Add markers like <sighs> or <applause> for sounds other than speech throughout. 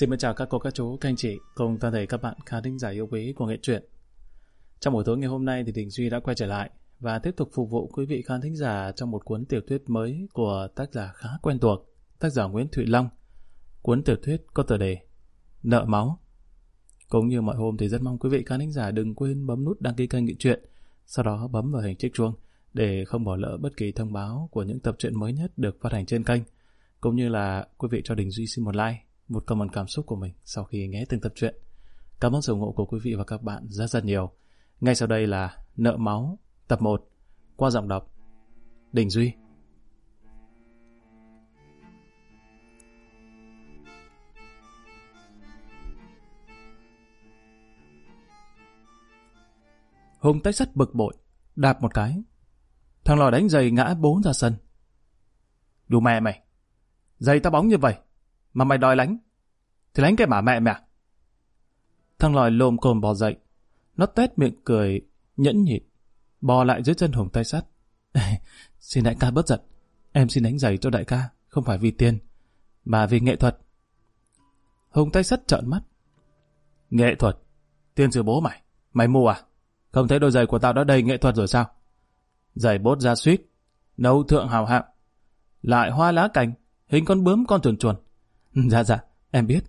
Xin chào các cô, các chú, các anh chị cùng toàn thể các bạn khán thính giả yêu quý của nghệ truyện. Trong buổi tối ngày hôm nay thì Đình Duy đã quay trở lại và tiếp tục phục vụ quý vị khán thính giả trong một cuốn tiểu thuyết mới của tác giả khá quen thuộc, tác giả Nguyễn Thụy Long. Cuốn tiểu thuyết có tựa đề Nợ máu. Cũng như mọi hôm thì rất mong quý vị khán thính giả đừng quên bấm nút đăng ký kênh nghệ truyện, sau đó bấm vào hình chiếc chuông để không bỏ lỡ bất kỳ thông báo của những tập truyện mới nhất được phát hành trên kênh. Cũng như là quý vị cho Đình Duy xin một like một comment cảm xúc của mình sau khi nghe từng tập truyện. Cảm ơn sự ủng hộ của quý vị và các bạn rất rất nhiều. Ngay sau đây là Nợ Máu, tập 1, qua giọng đọc Đình Duy. Hùng tách sắt bực bội, đạp một cái. Thằng lò đánh giày ngã bốn ra sân. Đủ mẹ mày, giày tao bóng như vậy, mà mày đòi lánh, thì lánh cái mà mẹ mẹ. À? Thằng lòi lồm cồm bò dậy. Nó tét miệng cười, nhẫn nhịn, bò lại dưới chân hùng tay sắt. <laughs> xin đại ca bớt giận. Em xin đánh giày cho đại ca, không phải vì tiền, mà vì nghệ thuật. Hùng tay sắt trợn mắt. Nghệ thuật? Tiên sư bố mày, mày mua à? Không thấy đôi giày của tao đã đầy nghệ thuật rồi sao? Giày bốt ra suýt, nấu thượng hào hạng, lại hoa lá cành, hình con bướm con chuồn chuồn. Ừ, dạ dạ, em biết.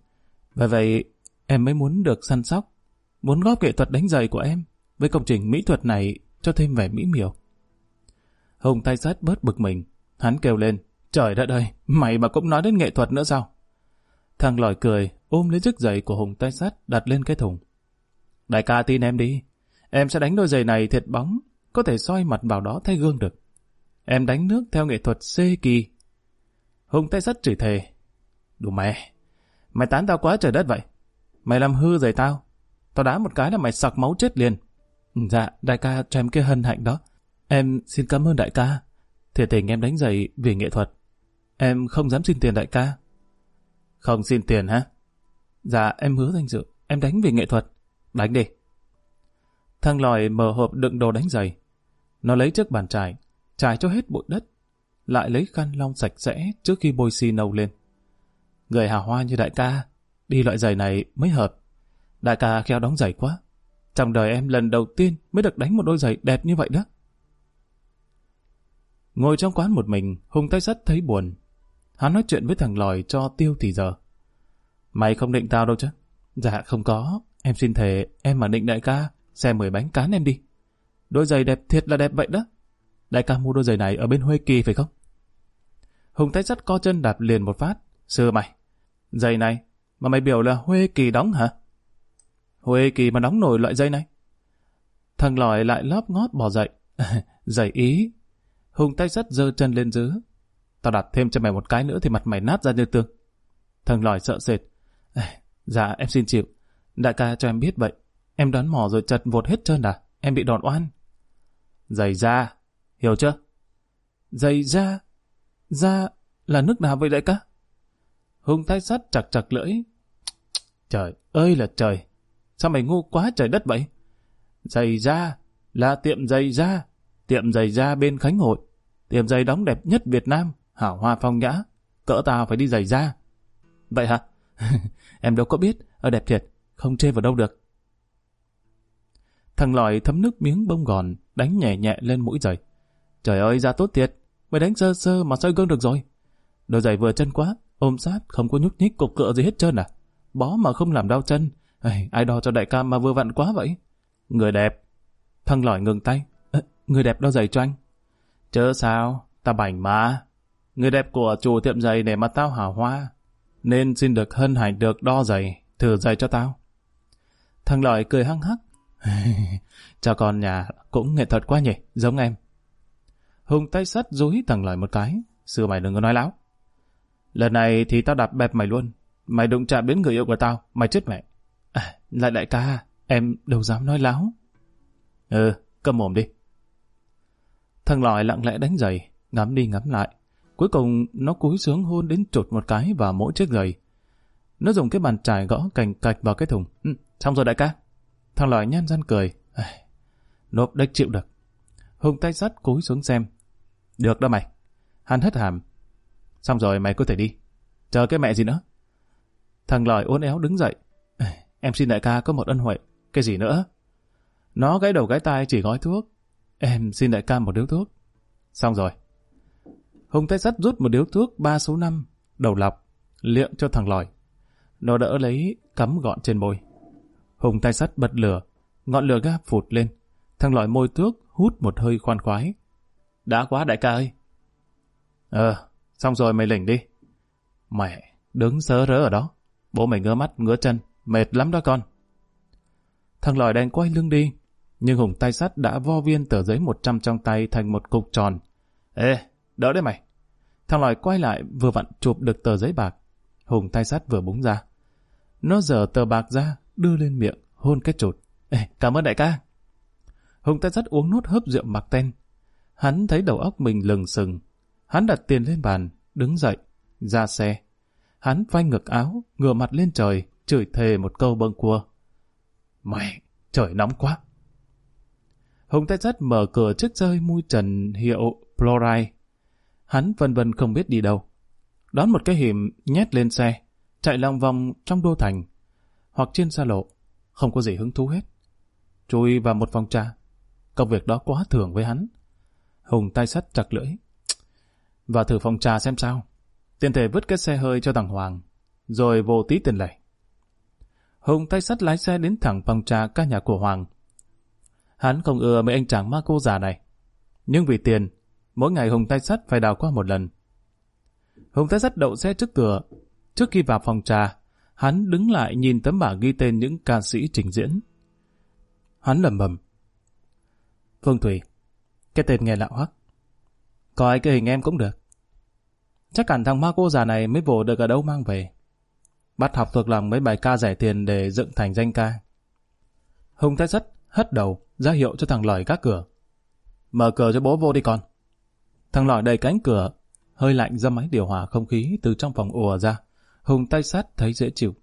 Vậy vậy em mới muốn được săn sóc, muốn góp nghệ thuật đánh giày của em với công trình mỹ thuật này cho thêm vẻ mỹ miều. Hùng tay sắt bớt bực mình, hắn kêu lên, trời đất ơi, mày mà cũng nói đến nghệ thuật nữa sao? Thằng lòi cười, ôm lấy chiếc giày của Hùng tay sắt đặt lên cái thùng. Đại ca tin em đi, em sẽ đánh đôi giày này thiệt bóng, có thể soi mặt vào đó thay gương được. Em đánh nước theo nghệ thuật xê kỳ. Hùng tay sắt chỉ thề, Đủ mẹ. Mày tán tao quá trời đất vậy. Mày làm hư rồi tao. Tao đá một cái là mày sặc máu chết liền. Dạ, đại ca cho em cái hân hạnh đó. Em xin cảm ơn đại ca. Thiệt tình em đánh giày vì nghệ thuật. Em không dám xin tiền đại ca. Không xin tiền hả? Dạ, em hứa danh dự. Em đánh vì nghệ thuật. Đánh đi. Thằng lòi mở hộp đựng đồ đánh giày. Nó lấy chiếc bàn trải, trải cho hết bụi đất. Lại lấy khăn lau sạch sẽ trước khi bôi xi nâu lên. Người hào hoa như đại ca, đi loại giày này mới hợp. Đại ca khéo đóng giày quá. Trong đời em lần đầu tiên mới được đánh một đôi giày đẹp như vậy đó. Ngồi trong quán một mình, Hùng tay sắt thấy buồn. Hắn nói chuyện với thằng lòi cho tiêu thì giờ. Mày không định tao đâu chứ? Dạ không có, em xin thề, em mà định đại ca, xe mười bánh cán em đi. Đôi giày đẹp thiệt là đẹp vậy đó. Đại ca mua đôi giày này ở bên Huê Kỳ phải không? Hùng tay sắt co chân đạp liền một phát. Sư mày, Dây này, mà mày biểu là Huê Kỳ đóng hả? Huê Kỳ mà đóng nổi loại dây này. Thằng lòi lại lóp ngót bỏ dậy. <laughs> Dậy ý. Hùng tay sắt giơ chân lên dưới. Tao đặt thêm cho mày một cái nữa thì mặt mày nát ra như tương. Thằng lòi sợ sệt. <sighs> Dạ em xin chịu. Đại ca cho em biết vậy. Em đoán mò rồi chật vột hết trơn à? Em bị đòn oan. Dày ra. Hiểu chưa? Dày ra. Ra là nước nào vậy đại ca? Hùng thái sắt chặt chặt lưỡi. Trời ơi là trời! Sao mày ngu quá trời đất vậy? Giày da là tiệm giày da, tiệm giày da bên Khánh Hội, tiệm giày đóng đẹp nhất Việt Nam, hảo hoa phong nhã, cỡ tao phải đi giày da. Vậy hả? <laughs> em đâu có biết, ở đẹp thiệt, không chê vào đâu được. Thằng lòi thấm nước miếng bông gòn, đánh nhẹ nhẹ lên mũi giày. Trời ơi, da tốt thiệt, mày đánh sơ sơ mà soi gương được rồi. Đôi giày vừa chân quá, ôm sát, không có nhúc nhích cục cựa gì hết trơn à? Bó mà không làm đau chân. Ai đo cho đại ca mà vừa vặn quá vậy? Người đẹp. Thằng lỏi ngừng tay. À, người đẹp đo giày cho anh. Chớ sao, ta bảnh mà. Người đẹp của chủ tiệm giày để mà tao hào hoa. Nên xin được hân hạnh được đo giày, thử giày cho tao. Thằng lỏi cười hăng hắc. <laughs> cho con nhà cũng nghệ thuật quá nhỉ, giống em. Hùng tay sắt dối thằng lỏi một cái. Xưa mày đừng có nói láo. Lần này thì tao đạp bẹp mày luôn. Mày đụng chạm đến người yêu của tao, mày chết mẹ. À, lại đại ca, em đâu dám nói láo. Ừ, cầm mồm đi. Thằng lòi lặng lẽ đánh giày, ngắm đi ngắm lại. Cuối cùng nó cúi xuống hôn đến chột một cái vào mỗi chiếc giày. Nó dùng cái bàn chải gõ cành cạch vào cái thùng. Ừ, xong rồi đại ca. Thằng lòi nhăn răn cười. À, nộp đếch chịu được. Hùng tay sắt cúi xuống xem. Được đó mày. Hắn hất hàm, Xong rồi mày có thể đi. Chờ cái mẹ gì nữa? Thằng lòi uốn éo đứng dậy. Em xin đại ca có một ân huệ. Cái gì nữa? Nó gãy đầu gãy tai chỉ gói thuốc. Em xin đại ca một điếu thuốc. Xong rồi. Hùng tay sắt rút một điếu thuốc ba số năm, đầu lọc, liệng cho thằng lòi. Nó đỡ lấy, cắm gọn trên môi. Hùng tay sắt bật lửa, ngọn lửa ga phụt lên. Thằng lòi môi thuốc hút một hơi khoan khoái. Đã quá đại ca ơi. Ờ, xong rồi mày lỉnh đi. Mẹ, đứng sớ rớ ở đó. Bố mày ngứa mắt, ngứa chân, mệt lắm đó con. Thằng lòi đành quay lưng đi, nhưng Hùng tay sắt đã vo viên tờ giấy 100 trong tay thành một cục tròn. Ê, đỡ đấy mày. Thằng lòi quay lại vừa vặn chụp được tờ giấy bạc. Hùng tay sắt vừa búng ra. Nó dở tờ bạc ra, đưa lên miệng, hôn cái chụt. Ê, cảm ơn đại ca. Hùng tay sắt uống nốt hớp rượu mặc ten. Hắn thấy đầu óc mình lừng sừng. Hắn đặt tiền lên bàn, đứng dậy, ra xe. Hắn phanh ngực áo, ngửa mặt lên trời, chửi thề một câu bâng cua. Mẹ, trời nóng quá. Hùng tay sắt mở cửa chiếc rơi mui trần hiệu Ploride. Hắn vân vân không biết đi đâu. Đón một cái hiểm nhét lên xe, chạy lòng vòng trong đô thành, hoặc trên xa lộ, không có gì hứng thú hết. Chui vào một phòng trà. Công việc đó quá thường với hắn. Hùng tay sắt chặt lưỡi và thử phòng trà xem sao. Tiền thể vứt cái xe hơi cho thằng Hoàng, rồi vô tí tiền lẻ. Hùng tay sắt lái xe đến thẳng phòng trà ca nhà của Hoàng. Hắn không ưa mấy anh chàng ma cô già này. Nhưng vì tiền, mỗi ngày Hùng tay sắt phải đào qua một lần. Hùng tay sắt đậu xe trước cửa. Trước khi vào phòng trà, hắn đứng lại nhìn tấm bảng ghi tên những ca sĩ trình diễn. Hắn lầm bầm. Phương Thủy, cái tên nghe lạ hoắc. Coi cái hình em cũng được. Chắc hẳn thằng ma cô già này mới vồ được ở đâu mang về. Bắt học thuộc lòng mấy bài ca rẻ tiền để dựng thành danh ca. Hùng thái sắt hất đầu, ra hiệu cho thằng lỏi gác cửa. Mở cửa cho bố vô đi con. Thằng lỏi đầy cánh cửa, hơi lạnh ra máy điều hòa không khí từ trong phòng ùa ra. Hùng tay sắt thấy dễ chịu.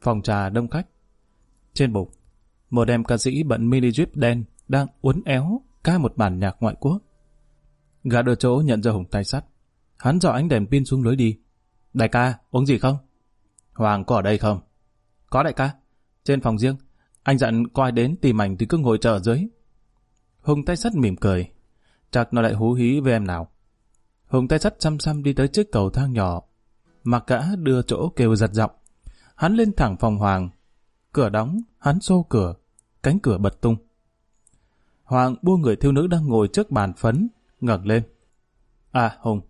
Phòng trà đông khách. Trên bục, một em ca sĩ bận mini jeep đen đang uốn éo ca một bản nhạc ngoại quốc. Gã đưa chỗ nhận ra Hùng tay sắt. Hắn dọ ánh đèn pin xuống lối đi. Đại ca, uống gì không? Hoàng có ở đây không? Có đại ca. Trên phòng riêng, anh dặn coi đến tìm ảnh thì cứ ngồi chờ ở dưới. Hùng tay sắt mỉm cười. Chắc nó lại hú hí với em nào. Hùng tay sắt chăm chăm đi tới chiếc cầu thang nhỏ. Mặc cả đưa chỗ kêu giật giọng. Hắn lên thẳng phòng Hoàng. Cửa đóng, hắn xô cửa. Cánh cửa bật tung. Hoàng buông người thiếu nữ đang ngồi trước bàn phấn, ngẩng lên. À, Hùng,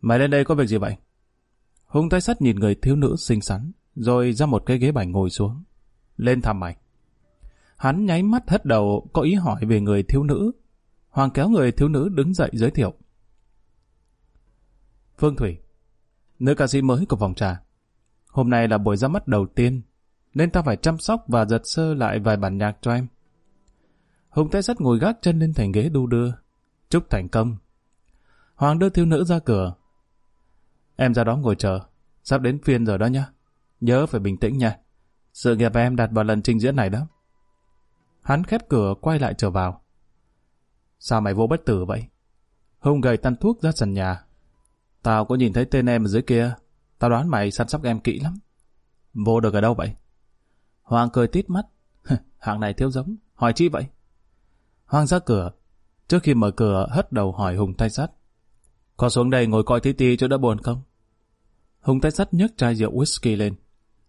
mày lên đây có việc gì vậy? Hùng tay sắt nhìn người thiếu nữ xinh xắn, rồi ra một cái ghế bành ngồi xuống. Lên thăm mày. Hắn nháy mắt hất đầu có ý hỏi về người thiếu nữ. Hoàng kéo người thiếu nữ đứng dậy giới thiệu. Phương Thủy, nữ ca sĩ mới của vòng trà. Hôm nay là buổi ra mắt đầu tiên, nên ta phải chăm sóc và giật sơ lại vài bản nhạc cho em. Hùng tay sắt ngồi gác chân lên thành ghế đu đưa. Chúc thành công. Hoàng đưa thiếu nữ ra cửa. Em ra đó ngồi chờ. Sắp đến phiên rồi đó nhá. Nhớ phải bình tĩnh nha. Sự nghiệp em đặt vào lần trình diễn này đó. Hắn khép cửa, quay lại trở vào. Sao mày vô bất tử vậy? Hùng gầy tăn thuốc ra sân nhà. Tao có nhìn thấy tên em ở dưới kia. Tao đoán mày săn sóc em kỹ lắm. Vô được ở đâu vậy? Hoàng cười tít mắt. <laughs> Hạng này thiếu giống. Hỏi chi vậy? Hoàng ra cửa. Trước khi mở cửa, hất đầu hỏi Hùng tay sắt. Có xuống đây ngồi coi tí ti cho đỡ buồn không? Hùng tay sắt nhấc chai rượu whisky lên.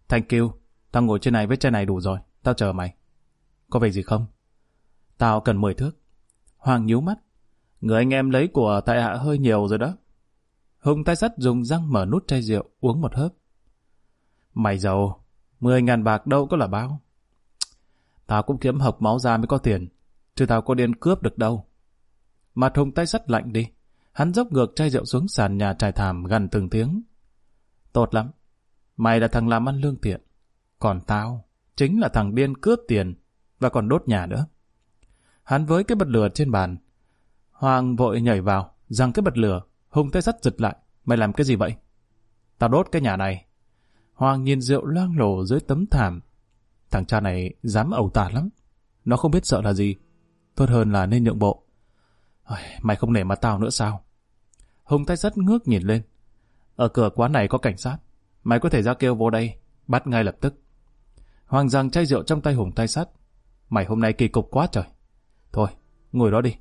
Thank you. Tao ngồi trên này với chai này đủ rồi. Tao chờ mày. Có việc gì không? Tao cần 10 thước. Hoàng nhíu mắt. Người anh em lấy của tại hạ hơi nhiều rồi đó. Hùng tay sắt dùng răng mở nút chai rượu, uống một hớp. Mày giàu. 10 ngàn bạc đâu có là bao. Tao cũng kiếm học máu ra mới có tiền. Chứ tao có điên cướp được đâu. Mặt Hùng tay sắt lạnh đi. Hắn dốc ngược chai rượu xuống sàn nhà trải thảm gần từng tiếng. Tốt lắm. Mày là thằng làm ăn lương thiện. Còn tao, chính là thằng điên cướp tiền và còn đốt nhà nữa. Hắn với cái bật lửa trên bàn. Hoàng vội nhảy vào, rằng cái bật lửa, hùng tay sắt giật lại. Mày làm cái gì vậy? Tao đốt cái nhà này. Hoàng nhìn rượu loang lổ dưới tấm thảm. Thằng cha này dám ẩu tả lắm. Nó không biết sợ là gì. Tốt hơn là nên nhượng bộ. Mày không nể mặt tao nữa sao? Hùng tay sắt ngước nhìn lên. Ở cửa quán này có cảnh sát. Mày có thể ra kêu vô đây, bắt ngay lập tức. Hoàng giang chai rượu trong tay Hùng tay sắt. Mày hôm nay kỳ cục quá trời. Thôi, ngồi đó đi.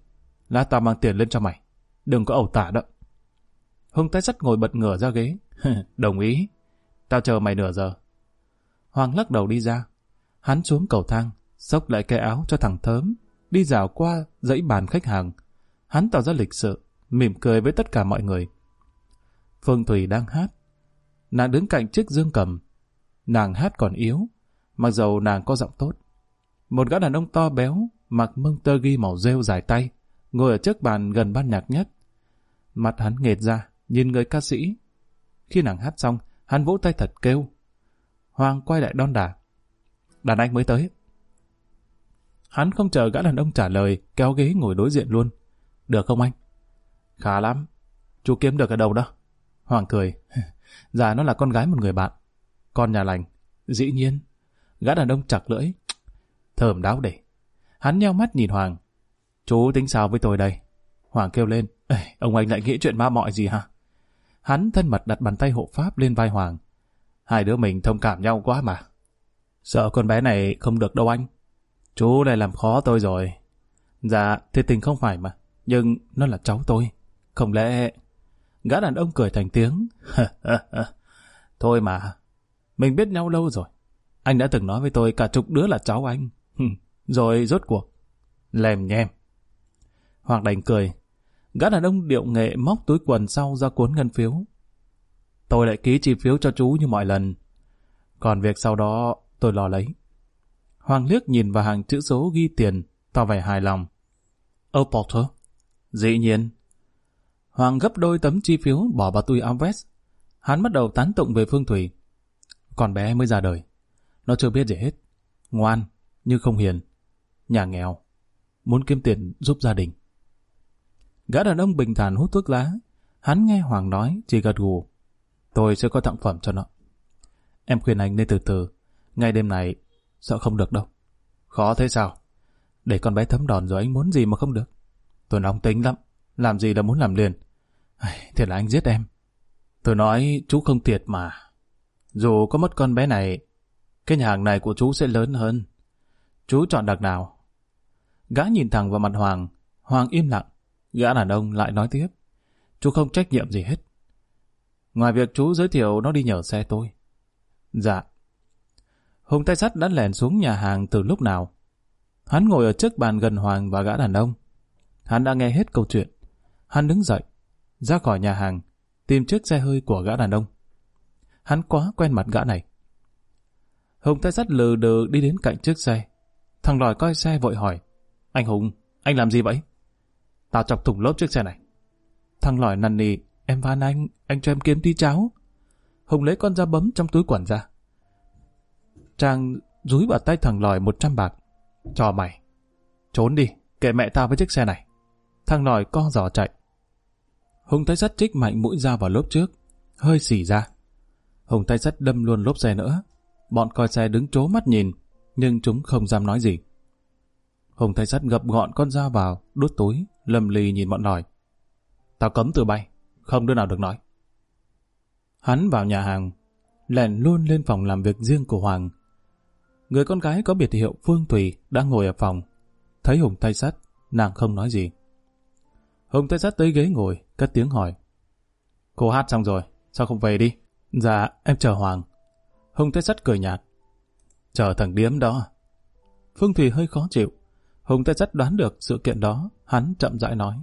Lát tao mang tiền lên cho mày. Đừng có ẩu tả đó. Hùng tay sắt ngồi bật ngửa ra ghế. <laughs> Đồng ý. Tao chờ mày nửa giờ. Hoàng lắc đầu đi ra. Hắn xuống cầu thang, xốc lại cái áo cho thằng thớm, đi dạo qua dãy bàn khách hàng. Hắn tỏ ra lịch sự, mỉm cười với tất cả mọi người. Phương Thủy đang hát. Nàng đứng cạnh chiếc dương cầm. Nàng hát còn yếu, mặc dầu nàng có giọng tốt. Một gã đàn ông to béo, mặc mông tơ ghi màu rêu dài tay, ngồi ở trước bàn gần ban nhạc nhất. Mặt hắn nghệt ra, nhìn người ca sĩ. Khi nàng hát xong, hắn vỗ tay thật kêu. Hoàng quay lại đon đả. Đàn anh mới tới. Hắn không chờ gã đàn ông trả lời, kéo ghế ngồi đối diện luôn. Được không anh? Khá lắm. Chú kiếm được ở đâu đó? Hoàng cười. <laughs> Dạ nó là con gái một người bạn. Con nhà lành. Dĩ nhiên. Gã đàn ông chặt lưỡi. Thơm đáo để. Hắn nheo mắt nhìn Hoàng. Chú tính sao với tôi đây? Hoàng kêu lên. Ông anh lại nghĩ chuyện ma mọi gì hả? Hắn thân mật đặt bàn tay hộ pháp lên vai Hoàng. Hai đứa mình thông cảm nhau quá mà. Sợ con bé này không được đâu anh. Chú lại làm khó tôi rồi. Dạ, thì tình không phải mà. Nhưng nó là cháu tôi. Không lẽ... Gã đàn ông cười thành tiếng. <laughs> Thôi mà, mình biết nhau lâu rồi. Anh đã từng nói với tôi cả chục đứa là cháu anh. <laughs> rồi rốt cuộc. Lèm nhem. Hoàng đành cười. Gã đàn ông điệu nghệ móc túi quần sau ra cuốn ngân phiếu. Tôi lại ký chi phiếu cho chú như mọi lần. Còn việc sau đó tôi lo lấy. Hoàng liếc nhìn vào hàng chữ số ghi tiền, tỏ vẻ hài lòng. Ô Porter? Dĩ nhiên. Hoàng gấp đôi tấm chi phiếu bỏ vào túi áo vest. Hắn bắt đầu tán tụng về Phương Thủy. Còn bé mới ra đời. Nó chưa biết gì hết. Ngoan, nhưng không hiền. Nhà nghèo. Muốn kiếm tiền giúp gia đình. Gã đàn ông bình thản hút thuốc lá. Hắn nghe Hoàng nói, chỉ gật gù. Tôi sẽ có tặng phẩm cho nó. Em khuyên anh nên từ từ. Ngay đêm này, sợ không được đâu. Khó thế sao? Để con bé thấm đòn rồi anh muốn gì mà không được. Tôi nóng tính lắm. Làm gì là muốn làm liền. Thế là anh giết em. Tôi nói chú không thiệt mà. Dù có mất con bé này, cái nhà hàng này của chú sẽ lớn hơn. Chú chọn đặc nào? Gã nhìn thẳng vào mặt Hoàng. Hoàng im lặng. Gã đàn ông lại nói tiếp. Chú không trách nhiệm gì hết. Ngoài việc chú giới thiệu nó đi nhờ xe tôi. Dạ. Hùng tay sắt đã lèn xuống nhà hàng từ lúc nào. Hắn ngồi ở trước bàn gần Hoàng và gã đàn ông. Hắn đã nghe hết câu chuyện. Hắn đứng dậy, ra khỏi nhà hàng, tìm chiếc xe hơi của gã đàn ông. Hắn quá quen mặt gã này. Hùng tay sắt lừ đừ đi đến cạnh chiếc xe. Thằng lòi coi xe vội hỏi. Anh Hùng, anh làm gì vậy? Tao chọc thủng lốp chiếc xe này. Thằng lòi năn nỉ, em van anh, anh cho em kiếm tí cháo. Hùng lấy con dao bấm trong túi quần ra. Trang rúi vào tay thằng lòi 100 bạc. Cho mày. Trốn đi, kệ mẹ tao với chiếc xe này. Thằng lòi co giò chạy. Hùng tay sắt trích mạnh mũi dao vào lốp trước, hơi xỉ ra. Hùng tay sắt đâm luôn lốp xe nữa. Bọn coi xe đứng trố mắt nhìn, nhưng chúng không dám nói gì. Hùng tay sắt gập gọn con dao vào, đút túi, lầm lì nhìn bọn lòi. Tao cấm từ bay, không đứa nào được nói. Hắn vào nhà hàng, lẻn luôn lên phòng làm việc riêng của Hoàng. Người con gái có biệt hiệu Phương Thủy đang ngồi ở phòng. Thấy Hùng tay sắt, nàng không nói gì. Hùng tay sắt tới ghế ngồi, cất tiếng hỏi. Cô hát xong rồi, sao không về đi? Dạ, em chờ Hoàng. Hùng tay sắt cười nhạt. Chờ thằng điếm đó. Phương Thủy hơi khó chịu. Hùng tay sắt đoán được sự kiện đó, hắn chậm rãi nói.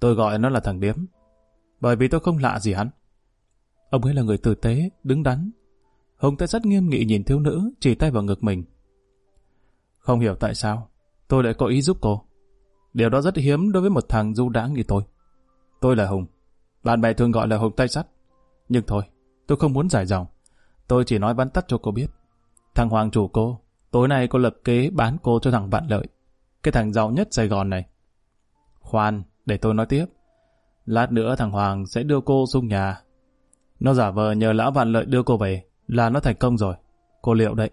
Tôi gọi nó là thằng điếm, bởi vì tôi không lạ gì hắn. Ông ấy là người tử tế, đứng đắn. Hùng tay sắt nghiêm nghị nhìn thiếu nữ, chỉ tay vào ngực mình. Không hiểu tại sao, tôi lại có ý giúp cô. Điều đó rất hiếm đối với một thằng du đáng như tôi. Tôi là Hùng. Bạn bè thường gọi là Hùng tay sắt. Nhưng thôi, tôi không muốn giải dòng. Tôi chỉ nói bắn tắt cho cô biết. Thằng Hoàng chủ cô, tối nay cô lập kế bán cô cho thằng Vạn Lợi. Cái thằng giàu nhất Sài Gòn này. Khoan, để tôi nói tiếp. Lát nữa thằng Hoàng sẽ đưa cô xuống nhà. Nó giả vờ nhờ lão Vạn Lợi đưa cô về là nó thành công rồi. Cô liệu đấy.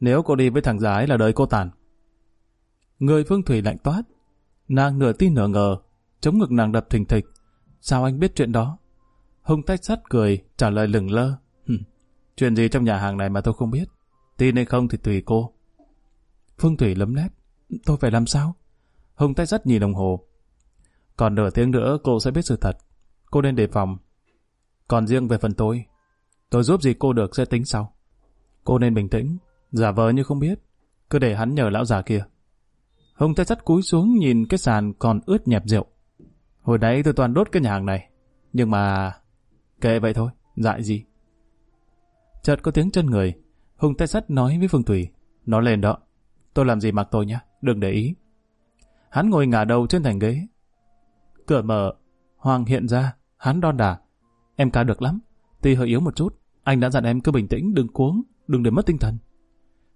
Nếu cô đi với thằng giái là đời cô tàn. Người Phương Thủy lạnh toát. Nàng nửa tin nửa ngờ. Chống ngực nàng đập thình thịch. Sao anh biết chuyện đó? Hùng tách sắt cười, trả lời lửng lơ. Hừm, chuyện gì trong nhà hàng này mà tôi không biết. Tin hay không thì tùy cô. Phương Thủy lấm lét. Tôi phải làm sao? Hùng tách sắt nhìn đồng hồ. Còn nửa tiếng nữa cô sẽ biết sự thật. Cô nên đề phòng. Còn riêng về phần tôi, tôi giúp gì cô được sẽ tính sau. Cô nên bình tĩnh, giả vờ như không biết. Cứ để hắn nhờ lão già kia. Hùng tay sắt cúi xuống nhìn cái sàn còn ướt nhẹp rượu. Hồi đấy tôi toàn đốt cái nhà hàng này. Nhưng mà... Kệ vậy thôi, dại gì. Chợt có tiếng chân người. Hùng tay sắt nói với Phương Thủy. Nó lên đó. Tôi làm gì mặc tôi nhá, đừng để ý. Hắn ngồi ngả đầu trên thành ghế. Cửa mở, Hoàng hiện ra, hắn đon đà. Em ca được lắm, tuy hơi yếu một chút. Anh đã dặn em cứ bình tĩnh, đừng cuống, đừng để mất tinh thần.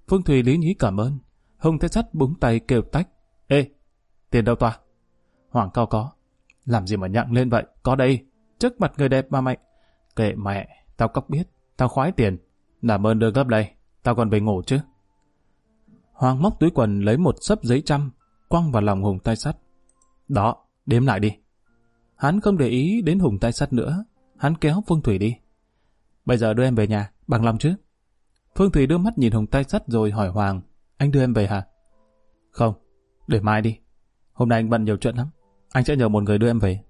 Phương Thùy lý nhí cảm ơn hùng Thế Sắt búng tay kêu tách. Ê, tiền đâu tòa? Hoàng cao có. Làm gì mà nhặng lên vậy? Có đây. Trước mặt người đẹp mà mày. Kệ mẹ, tao cóc biết. Tao khoái tiền. Làm ơn đưa gấp đây. Tao còn về ngủ chứ. Hoàng móc túi quần lấy một sấp giấy trăm, quăng vào lòng Hùng tay sắt. Đó, đếm lại đi. Hắn không để ý đến Hùng tay sắt nữa. Hắn kéo Phương Thủy đi. Bây giờ đưa em về nhà, bằng lòng chứ? Phương Thủy đưa mắt nhìn Hùng tay sắt rồi hỏi Hoàng. Anh đưa em về hả? Không, để mai đi. Hôm nay anh bận nhiều chuyện lắm. Anh sẽ nhờ một người đưa em về.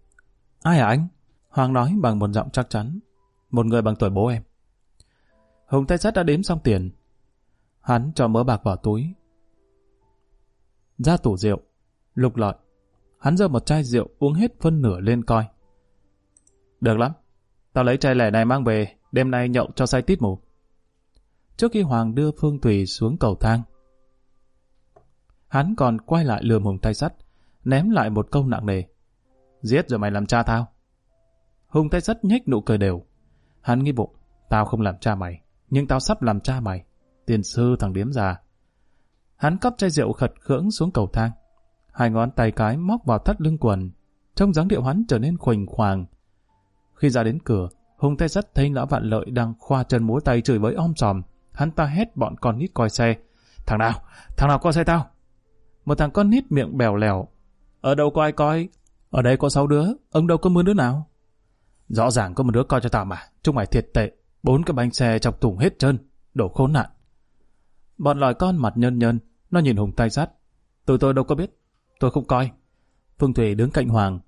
Ai hả anh? Hoàng nói bằng một giọng chắc chắn. Một người bằng tuổi bố em. Hùng tay sắt đã đếm xong tiền. Hắn cho mớ bạc vào túi. Ra tủ rượu. Lục lọi. Hắn giơ một chai rượu uống hết phân nửa lên coi. Được lắm. Tao lấy chai lẻ này mang về, đêm nay nhậu cho say tít mù. Trước khi Hoàng đưa Phương Thủy xuống cầu thang, hắn còn quay lại lườm Hùng tay sắt, ném lại một câu nặng nề. Giết rồi mày làm cha tao. Hùng tay sắt nhếch nụ cười đều. Hắn nghi bụng, tao không làm cha mày, nhưng tao sắp làm cha mày. Tiền sư thằng điếm già. Hắn cắp chai rượu khật khưỡng xuống cầu thang. Hai ngón tay cái móc vào thắt lưng quần. trông dáng điệu hắn trở nên khuỳnh khoàng. Khi ra đến cửa, Hùng tay sắt thấy lão vạn lợi đang khoa chân múa tay chửi với om sòm. Hắn ta hét bọn con nít coi xe. Thằng nào? Thằng nào coi xe tao? Một thằng con nít miệng bèo lèo. Ở đâu có ai coi? Ở đây có sáu đứa, ông đâu có mưa đứa nào? Rõ ràng có một đứa coi cho tao mà, chúng mày thiệt tệ. Bốn cái bánh xe chọc thủng hết trơn, đổ khốn nạn. Bọn lòi con mặt nhân nhân, nó nhìn Hùng tay sắt. Tụi tôi đâu có biết, tôi không coi. Phương Thủy đứng cạnh Hoàng.